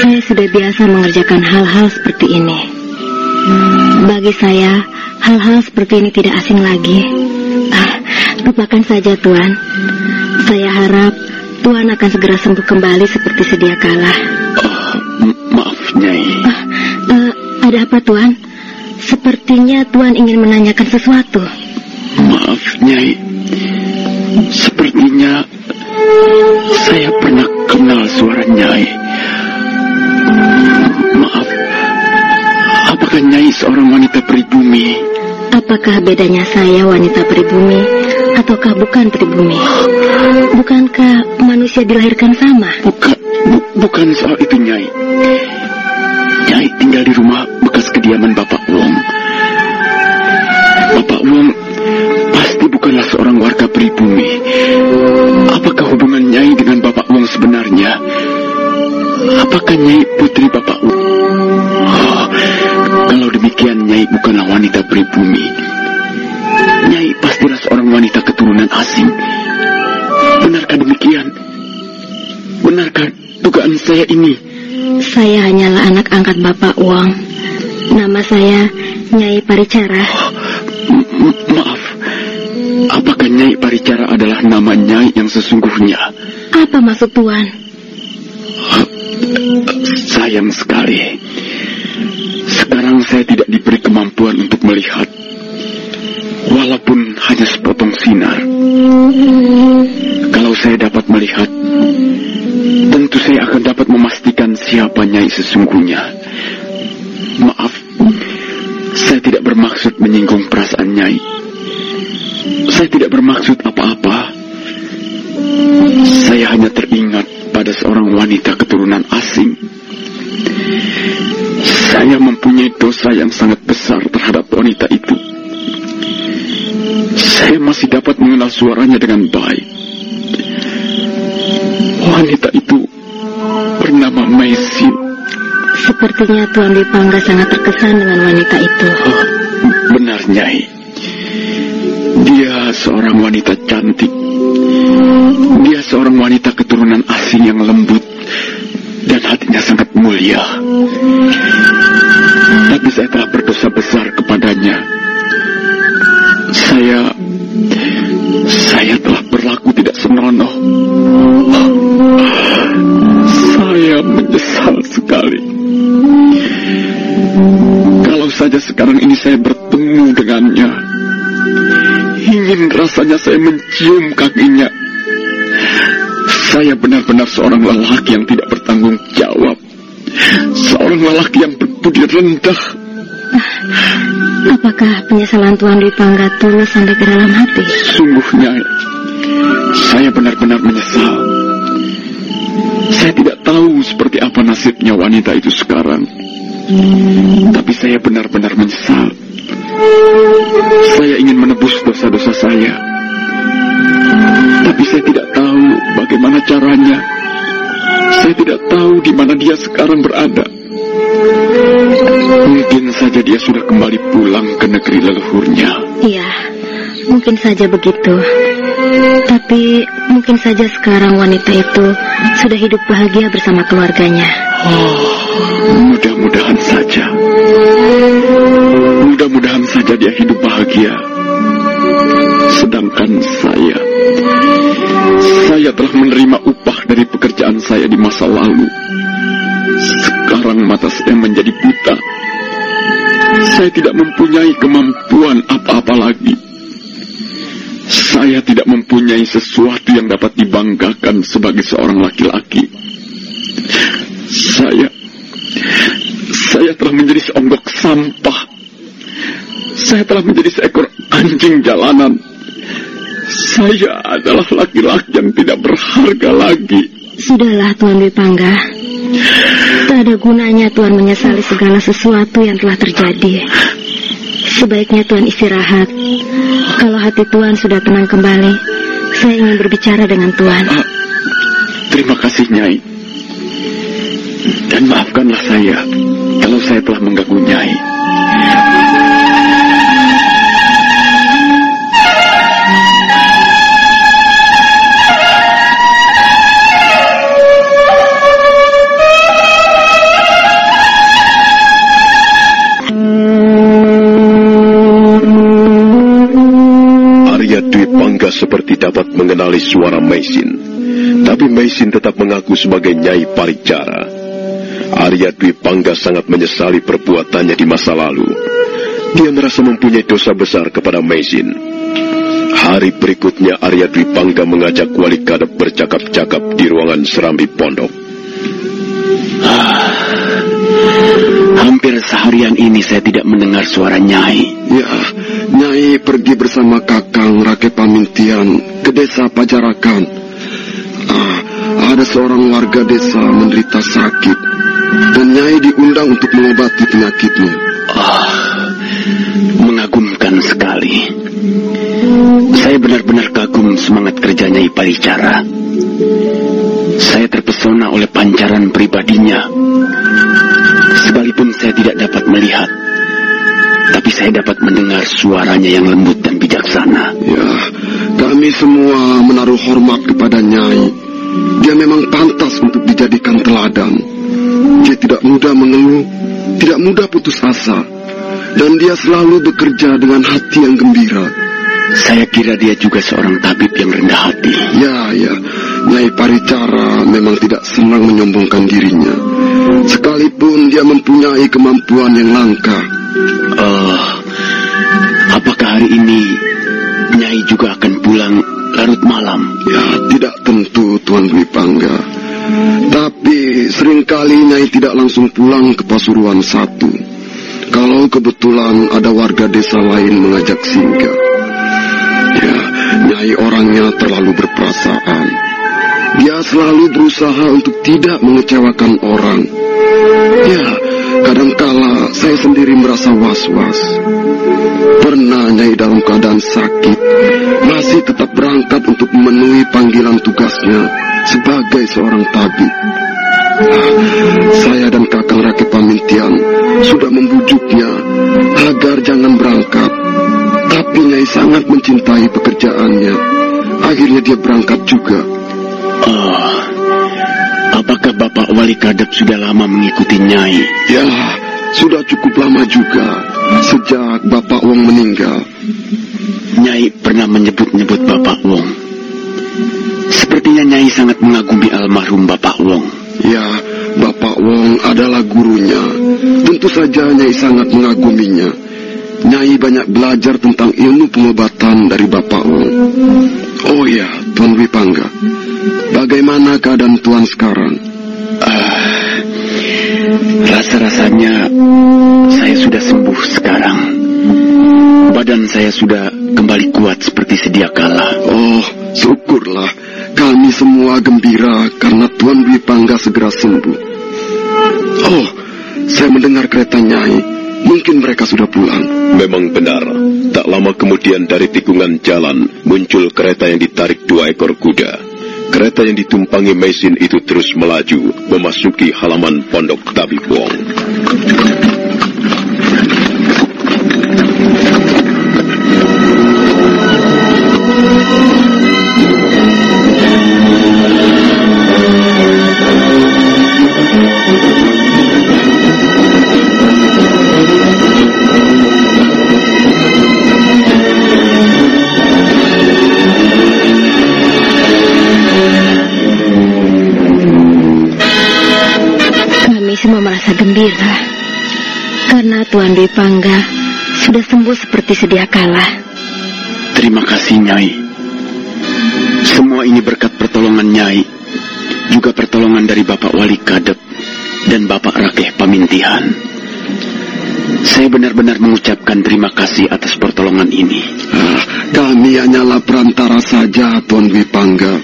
Saya sudah biasa mengerjakan hal-hal seperti ini. Bagi saya, hal-hal seperti ini tidak asing lagi. Ah, lupakan saja, Tuan. Saya harap Tuan akan segera sembuh kembali seperti sedia kala. Oh, maaf, Nyai. Ah, eh, ada apa, Tuan? Sepertinya Tuan ingin menanyakan sesuatu. Maaf, Nyai. Sepertinya saya pernah kenal suara Nyai. Maaf. Apakah Nyai seorang wanita pribumi? Apakah bedanya saya wanita pribumi ataukah bukan pribumi? Bukankah manusia dilahirkan sama? Bukan, bu- bukan soal itu, Nyai. Nyai tinggal di rumah bekas kediaman Bapak Wong pasti bukanlah seorang warga pribumi. Apakah hubungan Nyai dengan Bapak Wong sebenarnya? Apakah Nyai putri Bapak Wong? Oh, kalau demikian Nyai bukanlah wanita pribumi. Nyai pastilah seorang wanita keturunan asing. Benarkah demikian? Benarkah dugaan saya ini? Saya hanyalah anak angkat Bapak Wong. Nama saya Nyai Paricara. M- maaf, apakah Nyai Paricara adalah nama Nyai yang sesungguhnya? Apa maksud Tuan? Sayang sekali. Sekarang saya tidak diberi kemampuan untuk melihat. Walaupun hanya sepotong sinar. Kalau saya dapat melihat, tentu saya akan dapat memastikan siapa Nyai sesungguhnya. Maaf, saya tidak bermaksud menyinggung perasaan Nyai. Saya tidak bermaksud apa-apa. Saya hanya teringat pada seorang wanita keturunan asing. Saya mempunyai dosa yang sangat besar terhadap wanita itu. Saya masih dapat mengenal suaranya dengan baik. Wanita itu bernama Maisin. Sepertinya Tuan Dwi Pangga sangat terkesan dengan wanita itu. Oh, benar, Nyai. Dia seorang wanita cantik. Dia seorang wanita keturunan asing yang lembut dan hatinya sangat mulia. Tapi saya telah berdosa besar kepadanya. Saya saya telah berlaku tidak senonoh. Saya menyesal sekali. Kalau saja sekarang ini saya bertemu dengannya, ingin rasanya saya mencium kakinya. Saya benar-benar seorang lelaki yang tidak bertanggung jawab. Seorang lelaki yang berbudi rendah. Apakah penyesalan Tuan Dwi Pangga tulus sampai ke dalam hati? Sungguhnya, saya benar-benar menyesal. Saya tidak tahu seperti apa nasibnya wanita itu sekarang. Tapi saya benar-benar menyesal. Saya ingin menebus dosa-dosa saya. Tapi saya tidak tahu bagaimana caranya. Saya tidak tahu di mana dia sekarang berada. Mungkin saja dia sudah kembali pulang ke negeri leluhurnya. Iya, mungkin saja begitu. Tapi mungkin saja sekarang wanita itu sudah hidup bahagia bersama keluarganya. Oh, mudah-mudahan saja. Mudah-mudahan saja dia hidup bahagia. Sedangkan saya, saya telah menerima upah dari pekerjaan saya di masa lalu. Sekarang mata saya menjadi buta. Saya tidak mempunyai kemampuan apa-apa lagi. Saya tidak mempunyai sesuatu yang dapat dibanggakan sebagai seorang laki-laki. Saya, saya telah menjadi seonggok sampah. Saya telah menjadi seekor anjing jalanan. Saya adalah laki-laki yang tidak berharga lagi. Sudahlah Tuan Dwi Pangga. Tak ada gunanya Tuan menyesali segala sesuatu yang telah terjadi. Sebaiknya Tuan istirahat. Kalau hati Tuan sudah tenang kembali, saya ingin berbicara dengan Tuan. Ah, terima kasih, Nyai. Dan maafkanlah saya kalau saya telah mengganggu Nyai. Seperti dapat mengenali suara Maisin. Tapi Maisin tetap mengaku sebagai Nyai Paricara. Arya Dwi Pangga sangat menyesali perbuatannya di masa lalu. Dia merasa mempunyai dosa besar kepada Maisin. Hari berikutnya Arya Dwi Pangga mengajak Wali Kadep bercakap-cakap di ruangan serambi pondok. Hampir seharian ini saya tidak mendengar suara Nyai. Ya, Nyai pergi bersama Kakang Rake Pamintian ke desa Pajarakan. Ah, ada seorang warga desa menderita sakit dan Nyai diundang untuk mengobati penyakitnya. Ah, mengagumkan sekali. Saya benar-benar kagum semangat kerjanya Iparicara. Saya terpesona oleh pancaran pribadinya. Sekalipun saya tidak dapat melihat, tapi saya dapat mendengar suaranya yang lembut dan bijaksana. Ya, kami semua menaruh hormat kepada Nyai. Dia memang pantas untuk dijadikan teladan. Dia tidak mudah mengeluh, tidak mudah putus asa, dan dia selalu bekerja dengan hati yang gembira. Saya kira dia juga seorang tabib yang rendah hati. Ya, ya, Nyai Paricara memang tidak senang menyombongkan dirinya. Sekalipun dia mempunyai kemampuan yang langka. Oh, apakah hari ini Nyai juga akan pulang larut malam? Ya, tidak tentu Tuan Dwi Pangga. Tapi sering kali Nyai tidak langsung pulang ke Pasuruan satu. Kalau kebetulan ada warga desa lain mengajak singgah. Ya, Nyai orangnya terlalu berperasaan. Dia selalu berusaha untuk tidak mengecewakan orang. Ya, kadangkala saya sendiri merasa was-was. Pernah Nyai dalam keadaan sakit, masih tetap berangkat untuk memenuhi panggilan tugasnya sebagai seorang tabib. Saya dan kakang Rakit Pamintian sudah membujuknya agar jangan berangkat. Tapi Nyai sangat mencintai pekerjaannya. Akhirnya dia berangkat juga. Oh, apakah Bapak Wali Kadep sudah lama mengikuti Nyai? Ya, sudah cukup lama juga. Sejak Bapak Wong meninggal. Nyai pernah menyebut-nyebut Bapak Wong. Sepertinya Nyai sangat mengagumi almarhum Bapak Wong. Ya, Bapak Wong adalah gurunya. Tentu saja Nyai sangat mengaguminya. Nyai banyak belajar tentang ilmu pengobatan dari Bapak Wong. Oh ya, Tuan Wipangga. Bagaimana keadaan Tuan sekarang? Ah, rasa-rasanya saya sudah sembuh sekarang. Badan saya sudah kembali kuat seperti sedia kala. Oh, syukurlah. Kami semua gembira karena Tuan Wipangga segera sembuh. Oh, saya mendengar kereta Nyai. Mungkin mereka sudah pulang. Memang benar, tak lama kemudian dari tikungan jalan muncul kereta yang ditarik dua ekor kuda. Kereta yang ditumpangi mesin itu terus melaju, memasuki halaman pondok Tabib merasa gembira karena Tuan Dwi Pangga sudah sembuh seperti sedia kala. Terima kasih Nyai. Semua ini berkat pertolongan Nyai, juga pertolongan dari Bapak Wali Kadep dan Bapak Rakeh Pamintihan. Saya benar-benar mengucapkan terima kasih atas pertolongan ini. Ah, kami hanyalah perantara saja, Tuan Wipangga.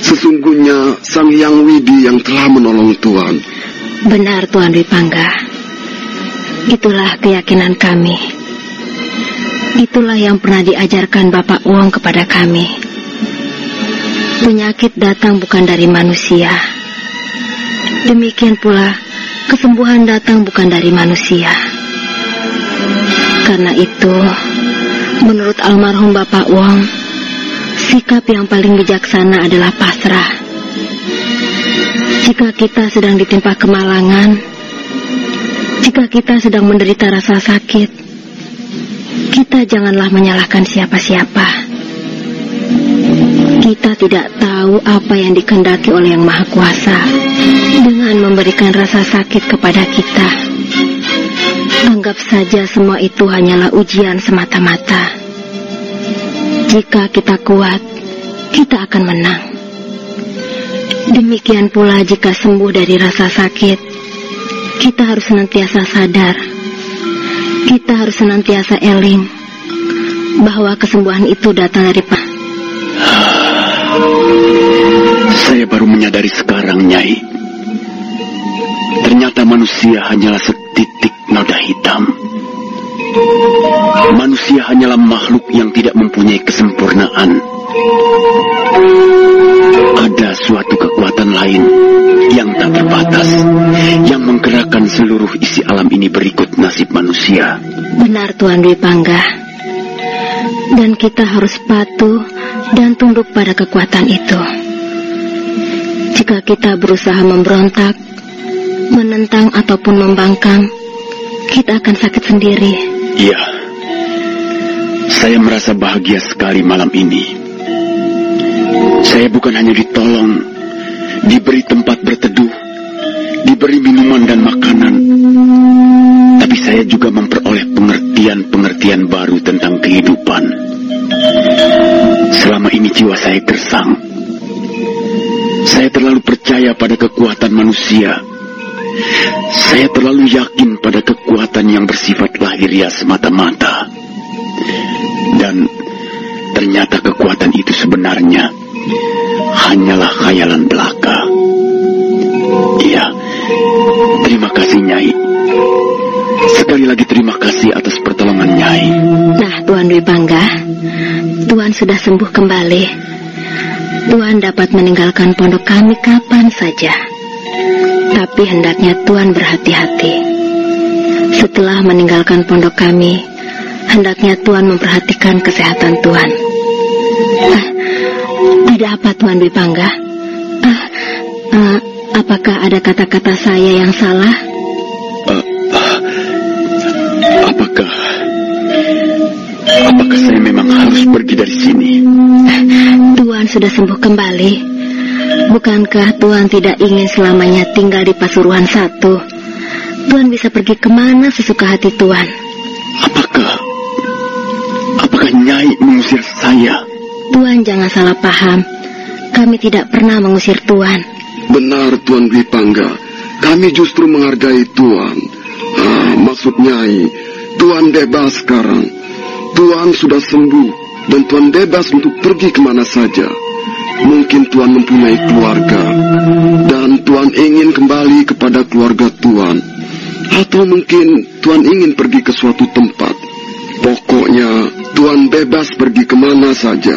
Sesungguhnya Sang Hyang Widi yang telah menolong Tuan. Benar Tuan Dwi Pangga. Itulah keyakinan kami. Itulah yang pernah diajarkan Bapak Wong kepada kami. Penyakit datang bukan dari manusia. Demikian pula, kesembuhan datang bukan dari manusia. Karena itu, menurut almarhum Bapak Wong, sikap yang paling bijaksana adalah pasrah. Jika kita sedang ditimpa kemalangan, jika kita sedang menderita rasa sakit, kita janganlah menyalahkan siapa-siapa. Kita tidak tahu apa yang dikendaki oleh Yang Maha Kuasa dengan memberikan rasa sakit kepada kita. Anggap saja semua itu hanyalah ujian semata-mata. Jika kita kuat, kita akan menang. Demikian pula jika sembuh dari rasa sakit, kita harus senantiasa sadar. Kita harus senantiasa eling bahwa kesembuhan itu datang dari Pak. Saya baru menyadari sekarang, Nyai. Ternyata manusia hanyalah setitik noda hitam. Manusia hanyalah makhluk yang tidak mempunyai kesempurnaan. Ada suatu kekuatan lain yang tak terbatas, yang menggerakkan seluruh isi alam ini berikut nasib manusia. Benar Tuan Dwi Pangga. Dan kita harus patuh dan tunduk pada kekuatan itu. Jika kita berusaha memberontak, menentang ataupun membangkang, kita akan sakit sendiri. Iya, saya merasa bahagia sekali malam ini. Saya bukan hanya ditolong, diberi tempat berteduh, diberi minuman dan makanan, tapi saya juga memperoleh pengertian-pengertian baru tentang kehidupan. Selama ini jiwa saya gersang. Saya terlalu percaya pada kekuatan manusia, Saya terlalu yakin pada kekuatan yang bersifat lahiriah semata-mata. Dan ternyata kekuatan itu sebenarnya hanyalah khayalan belaka. Iya, terima kasih Nyai. Sekali lagi terima kasih atas pertolongan Nyai. Nah, Tuan Dwi Bangga, Tuan sudah sembuh kembali. Tuan dapat meninggalkan pondok kami kapan saja. Tapi hendaknya Tuan berhati-hati. Setelah meninggalkan pondok kami, hendaknya Tuan memperhatikan kesehatan Tuan. Ah, ada apa Tuan Dwi Bangga? Ah, ah, apakah ada kata-kata saya yang salah? Apakah apakah saya memang harus pergi dari sini? Tuan sudah sembuh kembali. Bukankah Tuan tidak ingin selamanya tinggal di Pasuruan satu? Tuan bisa pergi ke mana sesuka hati Tuan. Apakah apakah Nyai mengusir saya? Tuan jangan salah paham. Kami tidak pernah mengusir Tuan. Benar Tuan Dwi Pangga, kami justru menghargai Tuan. Ah, maksud Nyai, Tuan bebas sekarang. Tuan sudah sembuh dan Tuan bebas untuk pergi ke mana saja. Mungkin Tuan mempunyai keluarga dan Tuan ingin kembali kepada keluarga Tuan. Atau mungkin Tuan ingin pergi ke suatu tempat. Pokoknya Tuan bebas pergi ke mana saja.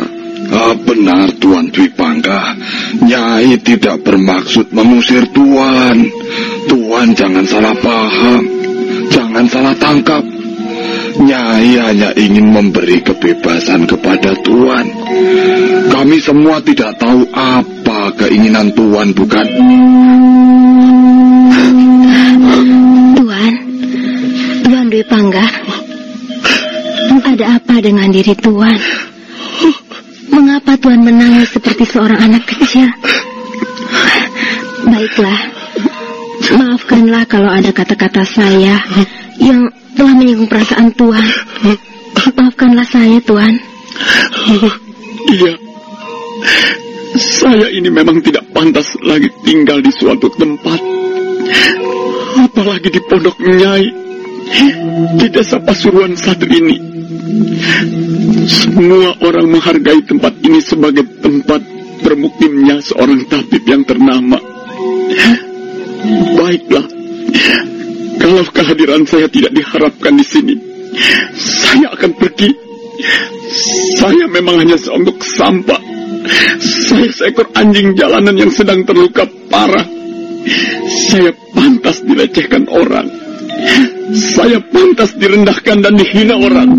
Ah, benar Tuan Dwi Pangga. Nyai tidak bermaksud mengusir Tuan. Tuan jangan salah paham. Jangan salah tangkap. Nyai hanya ingin memberi kebebasan kepada Tuan. Kami semua tidak tahu apa keinginan Tuan, bukan? Tuan, Tuan Dwi Pangga, ada apa dengan diri Tuan? Mengapa Tuan menangis seperti seorang anak kecil? Baiklah, maafkanlah kalau ada kata-kata saya yang telah menyinggung perasaan Tuan. Maafkanlah saya, Tuan. Iya. Saya ini memang tidak pantas lagi tinggal di suatu tempat. Apalagi di pondok Nyai. Di desa Pasuruan satu ini. Semua orang menghargai tempat ini sebagai tempat bermukimnya seorang tabib yang ternama. Baiklah. Kalau kehadiran saya tidak diharapkan di sini, saya akan pergi. Saya memang hanya seonggok sampah. Saya seekor anjing jalanan yang sedang terluka parah. Saya pantas dilecehkan orang. Saya pantas direndahkan dan dihina orang.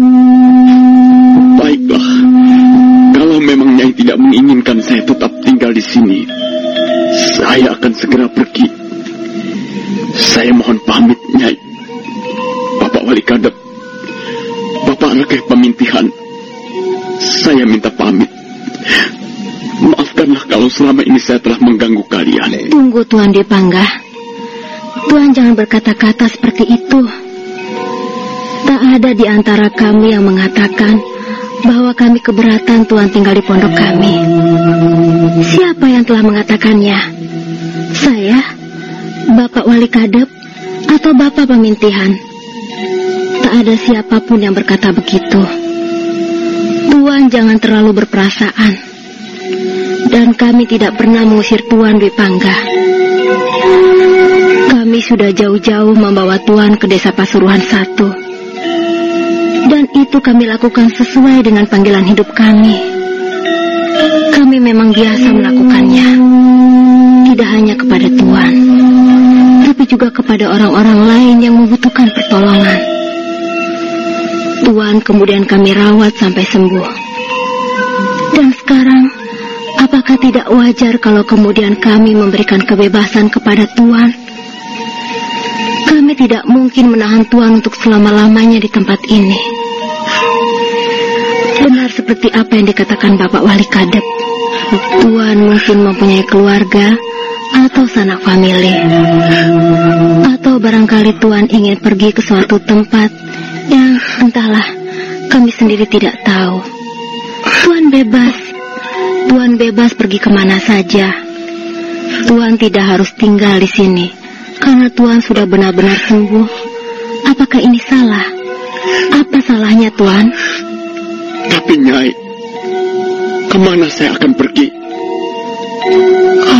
Baiklah, kalau memang Nyai tidak menginginkan saya tetap tinggal di sini, saya akan segera pergi. Saya mohon pamit, Tuan Depangga. Tuan jangan berkata-kata seperti itu. Tak ada di antara kami yang mengatakan bahwa kami keberatan Tuan tinggal di pondok kami. Siapa yang telah mengatakannya? Saya? Bapak Wali Kadep? Atau Bapak Pemintihan? Tak ada siapa pun yang berkata begitu. Tuan jangan terlalu berperasaan. Dan kami tidak pernah mengusir Tuan Dwi Pangga. Kami sudah jauh-jauh membawa Tuan ke desa Pasuruan satu. Dan itu kami lakukan sesuai dengan panggilan hidup kami. Kami memang biasa melakukannya. Tidak hanya kepada Tuan, tapi juga kepada orang-orang lain yang membutuhkan pertolongan. Tuan kemudian kami rawat sampai sembuh. Apakah tidak wajar kalau kemudian kami memberikan kebebasan kepada Tuan? Kami tidak mungkin menahan Tuan untuk selama-lamanya di tempat ini. Benar seperti apa yang dikatakan Bapak Wali Kadep. Tuan mungkin mempunyai keluarga atau sanak famili. Atau barangkali Tuan ingin pergi ke suatu tempat yang entahlah kami sendiri tidak tahu. Tuan bebas. Tuan bebas pergi ke mana saja. Tuan tidak harus tinggal di sini Karena Tuan sudah benar-benar sembuh, apakah ini salah? Apa salahnya Tuan? Tapi Nyai, ke mana saya akan pergi?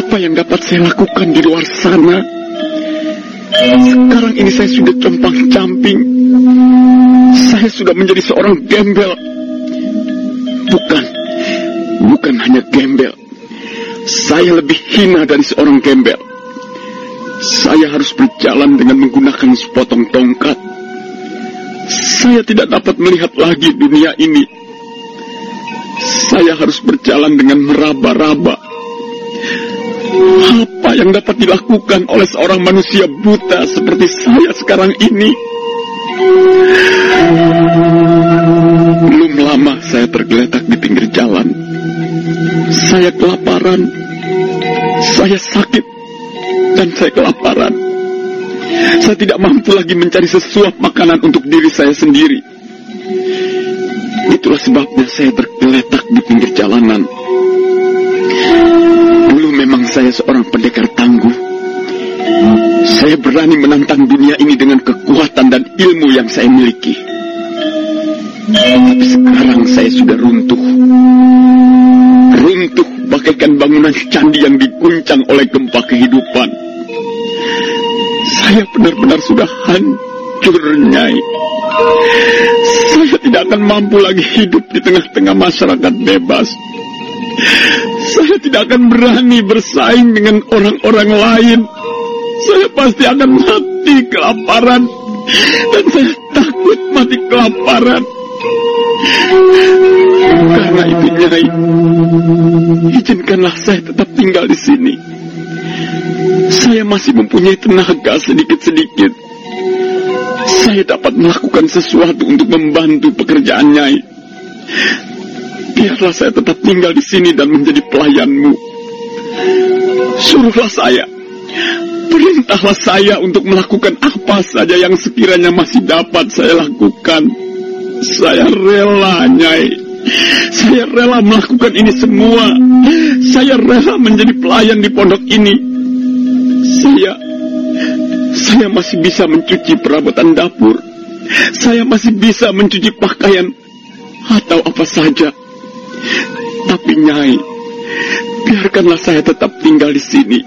Apa yang dapat saya lakukan di luar sana? Sekarang ini saya sudah compang camping. Saya sudah menjadi seorang gembel. Bukan, bukan hanya gembel. Saya lebih hina dari seorang gembel. Saya harus berjalan dengan menggunakan sepotong tongkat. Saya tidak dapat melihat lagi dunia ini. Saya harus berjalan dengan meraba-raba. Apa yang dapat dilakukan oleh seorang manusia buta seperti saya sekarang ini? Belum lama saya tergeletak di pinggir jalan. Saya kelaparan. Saya sakit. Dan saya kelaparan. Saya tidak mampu lagi mencari sesuap makanan untuk diri saya sendiri. Itulah sebabnya saya tergeletak di pinggir jalanan. Dulu memang saya seorang pendekar tangguh. Saya berani menantang dunia ini dengan kekuatan dan ilmu yang saya miliki. Tapi sekarang saya sudah runtuh. Runtuh bagaikan bangunan candi yang diguncang oleh gempa kehidupan. Saya benar-benar sudah hancur, Nyai. Saya tidak akan mampu lagi hidup di tengah-tengah masyarakat bebas. Saya tidak akan berani bersaing dengan orang-orang lain. Saya pasti akan mati kelaparan. Dan saya takut mati kelaparan. Karena itu, Nyai, izinkanlah saya tetap tinggal di sini. Saya masih mempunyai tenaga sedikit-sedikit. Saya dapat melakukan sesuatu untuk membantu pekerjaan Nyai. Biarlah saya tetap tinggal di sini dan menjadi pelayanmu. Suruhlah saya. Perintahlah saya untuk melakukan apa saja yang sekiranya masih dapat saya lakukan. Saya rela, Nyai. Saya rela melakukan ini semua. Saya rela menjadi pelayan di pondok ini. Saya saya masih bisa mencuci perabotan dapur. Saya masih bisa mencuci pakaian atau apa saja. Tapi Nyai, biarkanlah saya tetap tinggal di sini.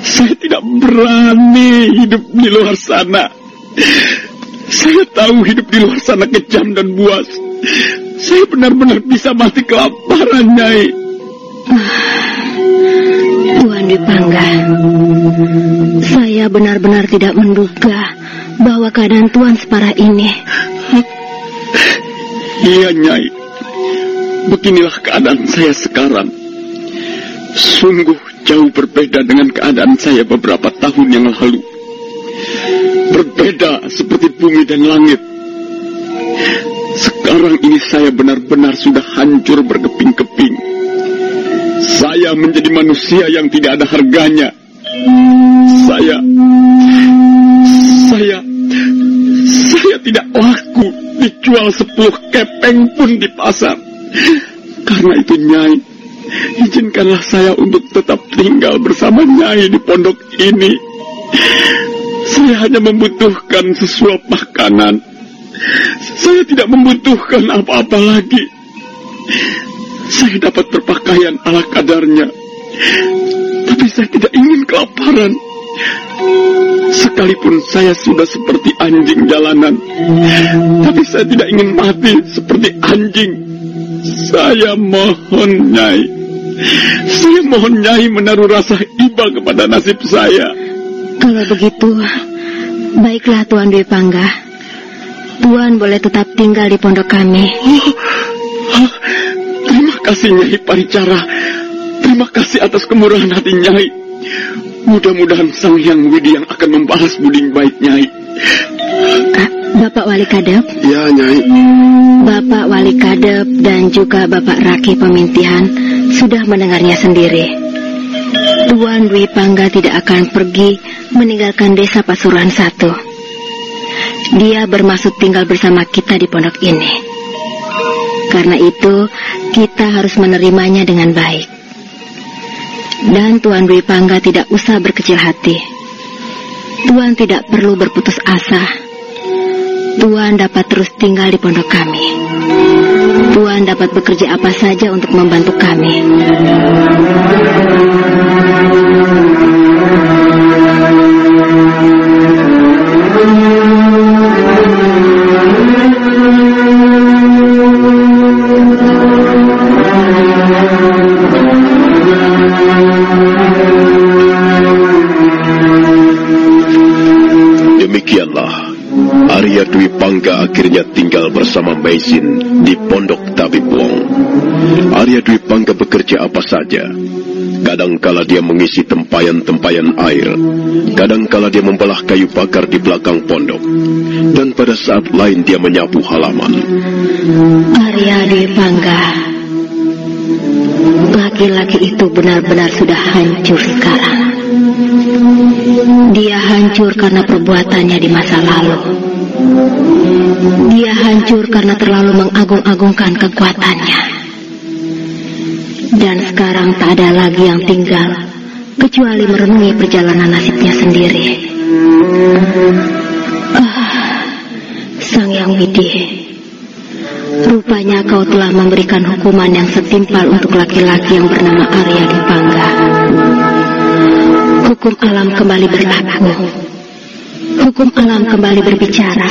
Saya tidak berani hidup di luar sana. Saya tahu hidup di luar sana kejam dan buas. Saya benar-benar bisa mati kelaparan, Nyai. Tuan Dipangga, saya benar-benar tidak menduga bahwa keadaan Tuan separah ini. Iya, Nyai. Beginilah keadaan saya sekarang. Sungguh jauh berbeda dengan keadaan saya beberapa tahun yang lalu. Berbeda seperti bumi dan langit. Sekarang ini saya benar-benar sudah hancur berkeping-keping. Saya menjadi manusia yang tidak ada harganya. Saya, saya, saya tidak laku dijual sepuluh kepeng pun di pasar. Karena itu Nyai, izinkanlah saya untuk tetap tinggal bersama Nyai di pondok ini. Saya hanya membutuhkan sesuap makanan. Saya tidak membutuhkan apa-apa lagi. Saya dapat berpakaian ala kadarnya. Tapi saya tidak ingin kelaparan. Sekalipun saya sudah seperti anjing jalanan. Tapi saya tidak ingin mati seperti anjing. Saya mohon Nyai. Saya mohon Nyai menaruh rasa iba kepada nasib saya. Kalau begitu, baiklah Tuan Dwi Pangga. Tuan boleh tetap tinggal di pondok kami. Oh, terima kasih Nyai Paricara. Terima kasih atas kemurahan hati Nyai. Mudah-mudahan Sang Hyang Widi yang akan membalas budi baik Nyai. Ah, Bapak Wali Kadep, Ya, Nyai. Bapak Wali Kadep dan juga Bapak Raki Pemintihan sudah mendengarnya sendiri. Tuan Dwi Pangga tidak akan pergi meninggalkan desa Pasuruan satu. Dia bermaksud tinggal bersama kita di pondok ini. Karena itu, kita harus menerimanya dengan baik. Dan Tuan Dwi Pangga tidak usah berkecil hati. Tuan tidak perlu berputus asa. Tuan dapat terus tinggal di pondok kami. Tuan dapat bekerja apa saja untuk membantu kami. Demikianlah, Arya Dwi Pangga akhirnya tinggal bersama Maisin di Pondok Tabib Wong. Arya Dwi Pangga bekerja apa saja. Kadangkala dia mengisi tempayan-tempayan air, kadangkala dia membelah kayu bakar di belakang pondok, dan pada saat lain dia menyapu halaman. Arya Dwi Pangga. Laki-laki itu benar-benar sudah hancur sekarang. Dia hancur karena perbuatannya di masa lalu. Dia hancur karena terlalu mengagung-agungkan kekuatannya. Dan sekarang tak ada lagi yang tinggal kecuali merenungi perjalanan nasibnya sendiri. Ah, Sang Yang Widi, rupanya kau telah memberikan hukuman yang setimpal untuk laki-laki yang bernama Arya Dipangga. Hukum alam kembali berlaku. Hukum alam kembali berbicara.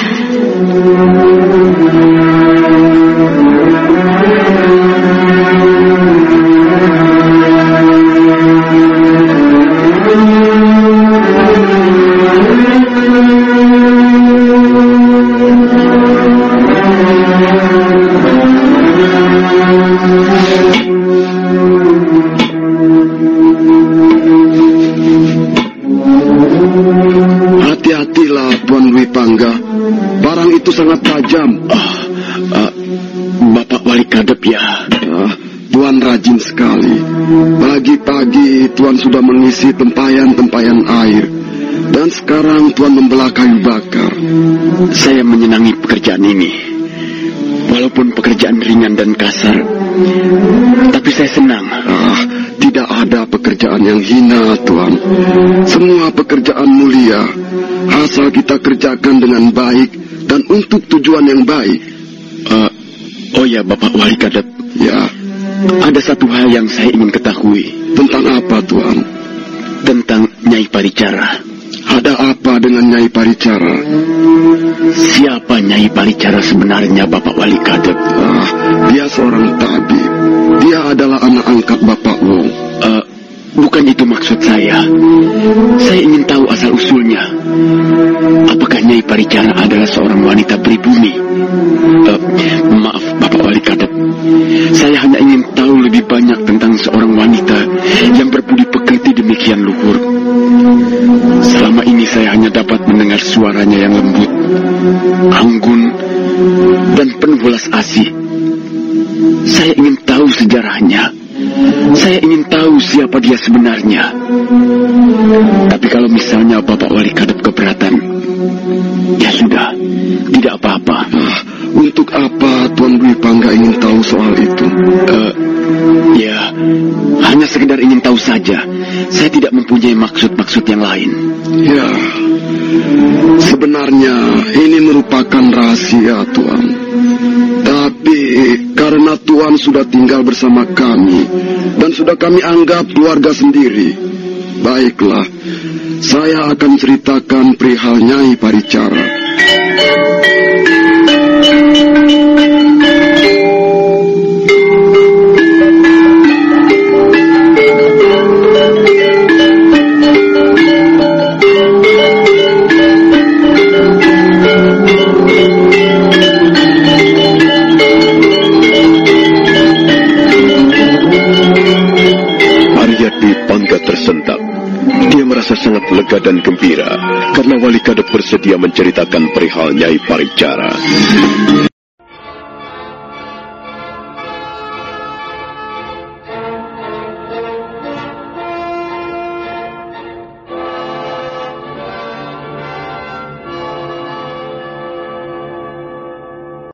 Sangat tajam. Ah, ah, Bapak Wali Kadep ya. Ah, Tuan rajin sekali. Pagi-pagi Tuan sudah mengisi tempayan-tempayan air. Dan sekarang Tuan membelah kayu bakar. Saya menyenangi pekerjaan ini. Walaupun pekerjaan ringan dan kasar, tapi saya senang. Ah, tidak ada pekerjaan yang hina, Tuan. Semua pekerjaan mulia, asal kita kerjakan dengan baik dan untuk tujuan yang baik. Eh, oh ya, Bapak Wali Kadep, Ya, ada satu hal yang saya ingin ketahui tentang apa, Tuan? tentang Nyai Paricara. Ada apa dengan Nyai Paricara? Siapa Nyai Paricara sebenarnya, Bapak Wali Kadep? Ah, dia seorang tabib. Dia adalah anak angkat Bapak Wong. Bukan itu maksud saya. Saya ingin tahu asal usulnya. Apakah Nyai Paricara adalah seorang wanita pribumi? Eh, maaf, Bapak Wali Kadep. Saya hanya ingin tahu lebih banyak tentang seorang wanita yang berbudi pekerti demikian luhur. Selama ini saya hanya dapat mendengar suaranya yang lembut, anggun, dan penuh welas asih. Saya ingin tahu sejarahnya. Saya ingin tahu siapa dia sebenarnya. Tapi kalau misalnya Bapak Wali Kadep keberatan, ya sudah, tidak apa-apa. Untuk apa Tuan Dwi Pangga ingin tahu soal itu? Eh, ya, hanya sekedar ingin tahu saja. Saya tidak mempunyai maksud-maksud yang lain. Ya, sebenarnya ini merupakan rahasia Tuan. Tapi karena Tuan sudah tinggal bersama kami dan sudah kami anggap keluarga sendiri, baiklah, saya akan ceritakan perihal Nyai Paricara. Arya Dwi Pangga tersentak. Merasa sangat lega dan gembira karena Wali Kadep bersedia menceritakan perihal Nyai Paricara.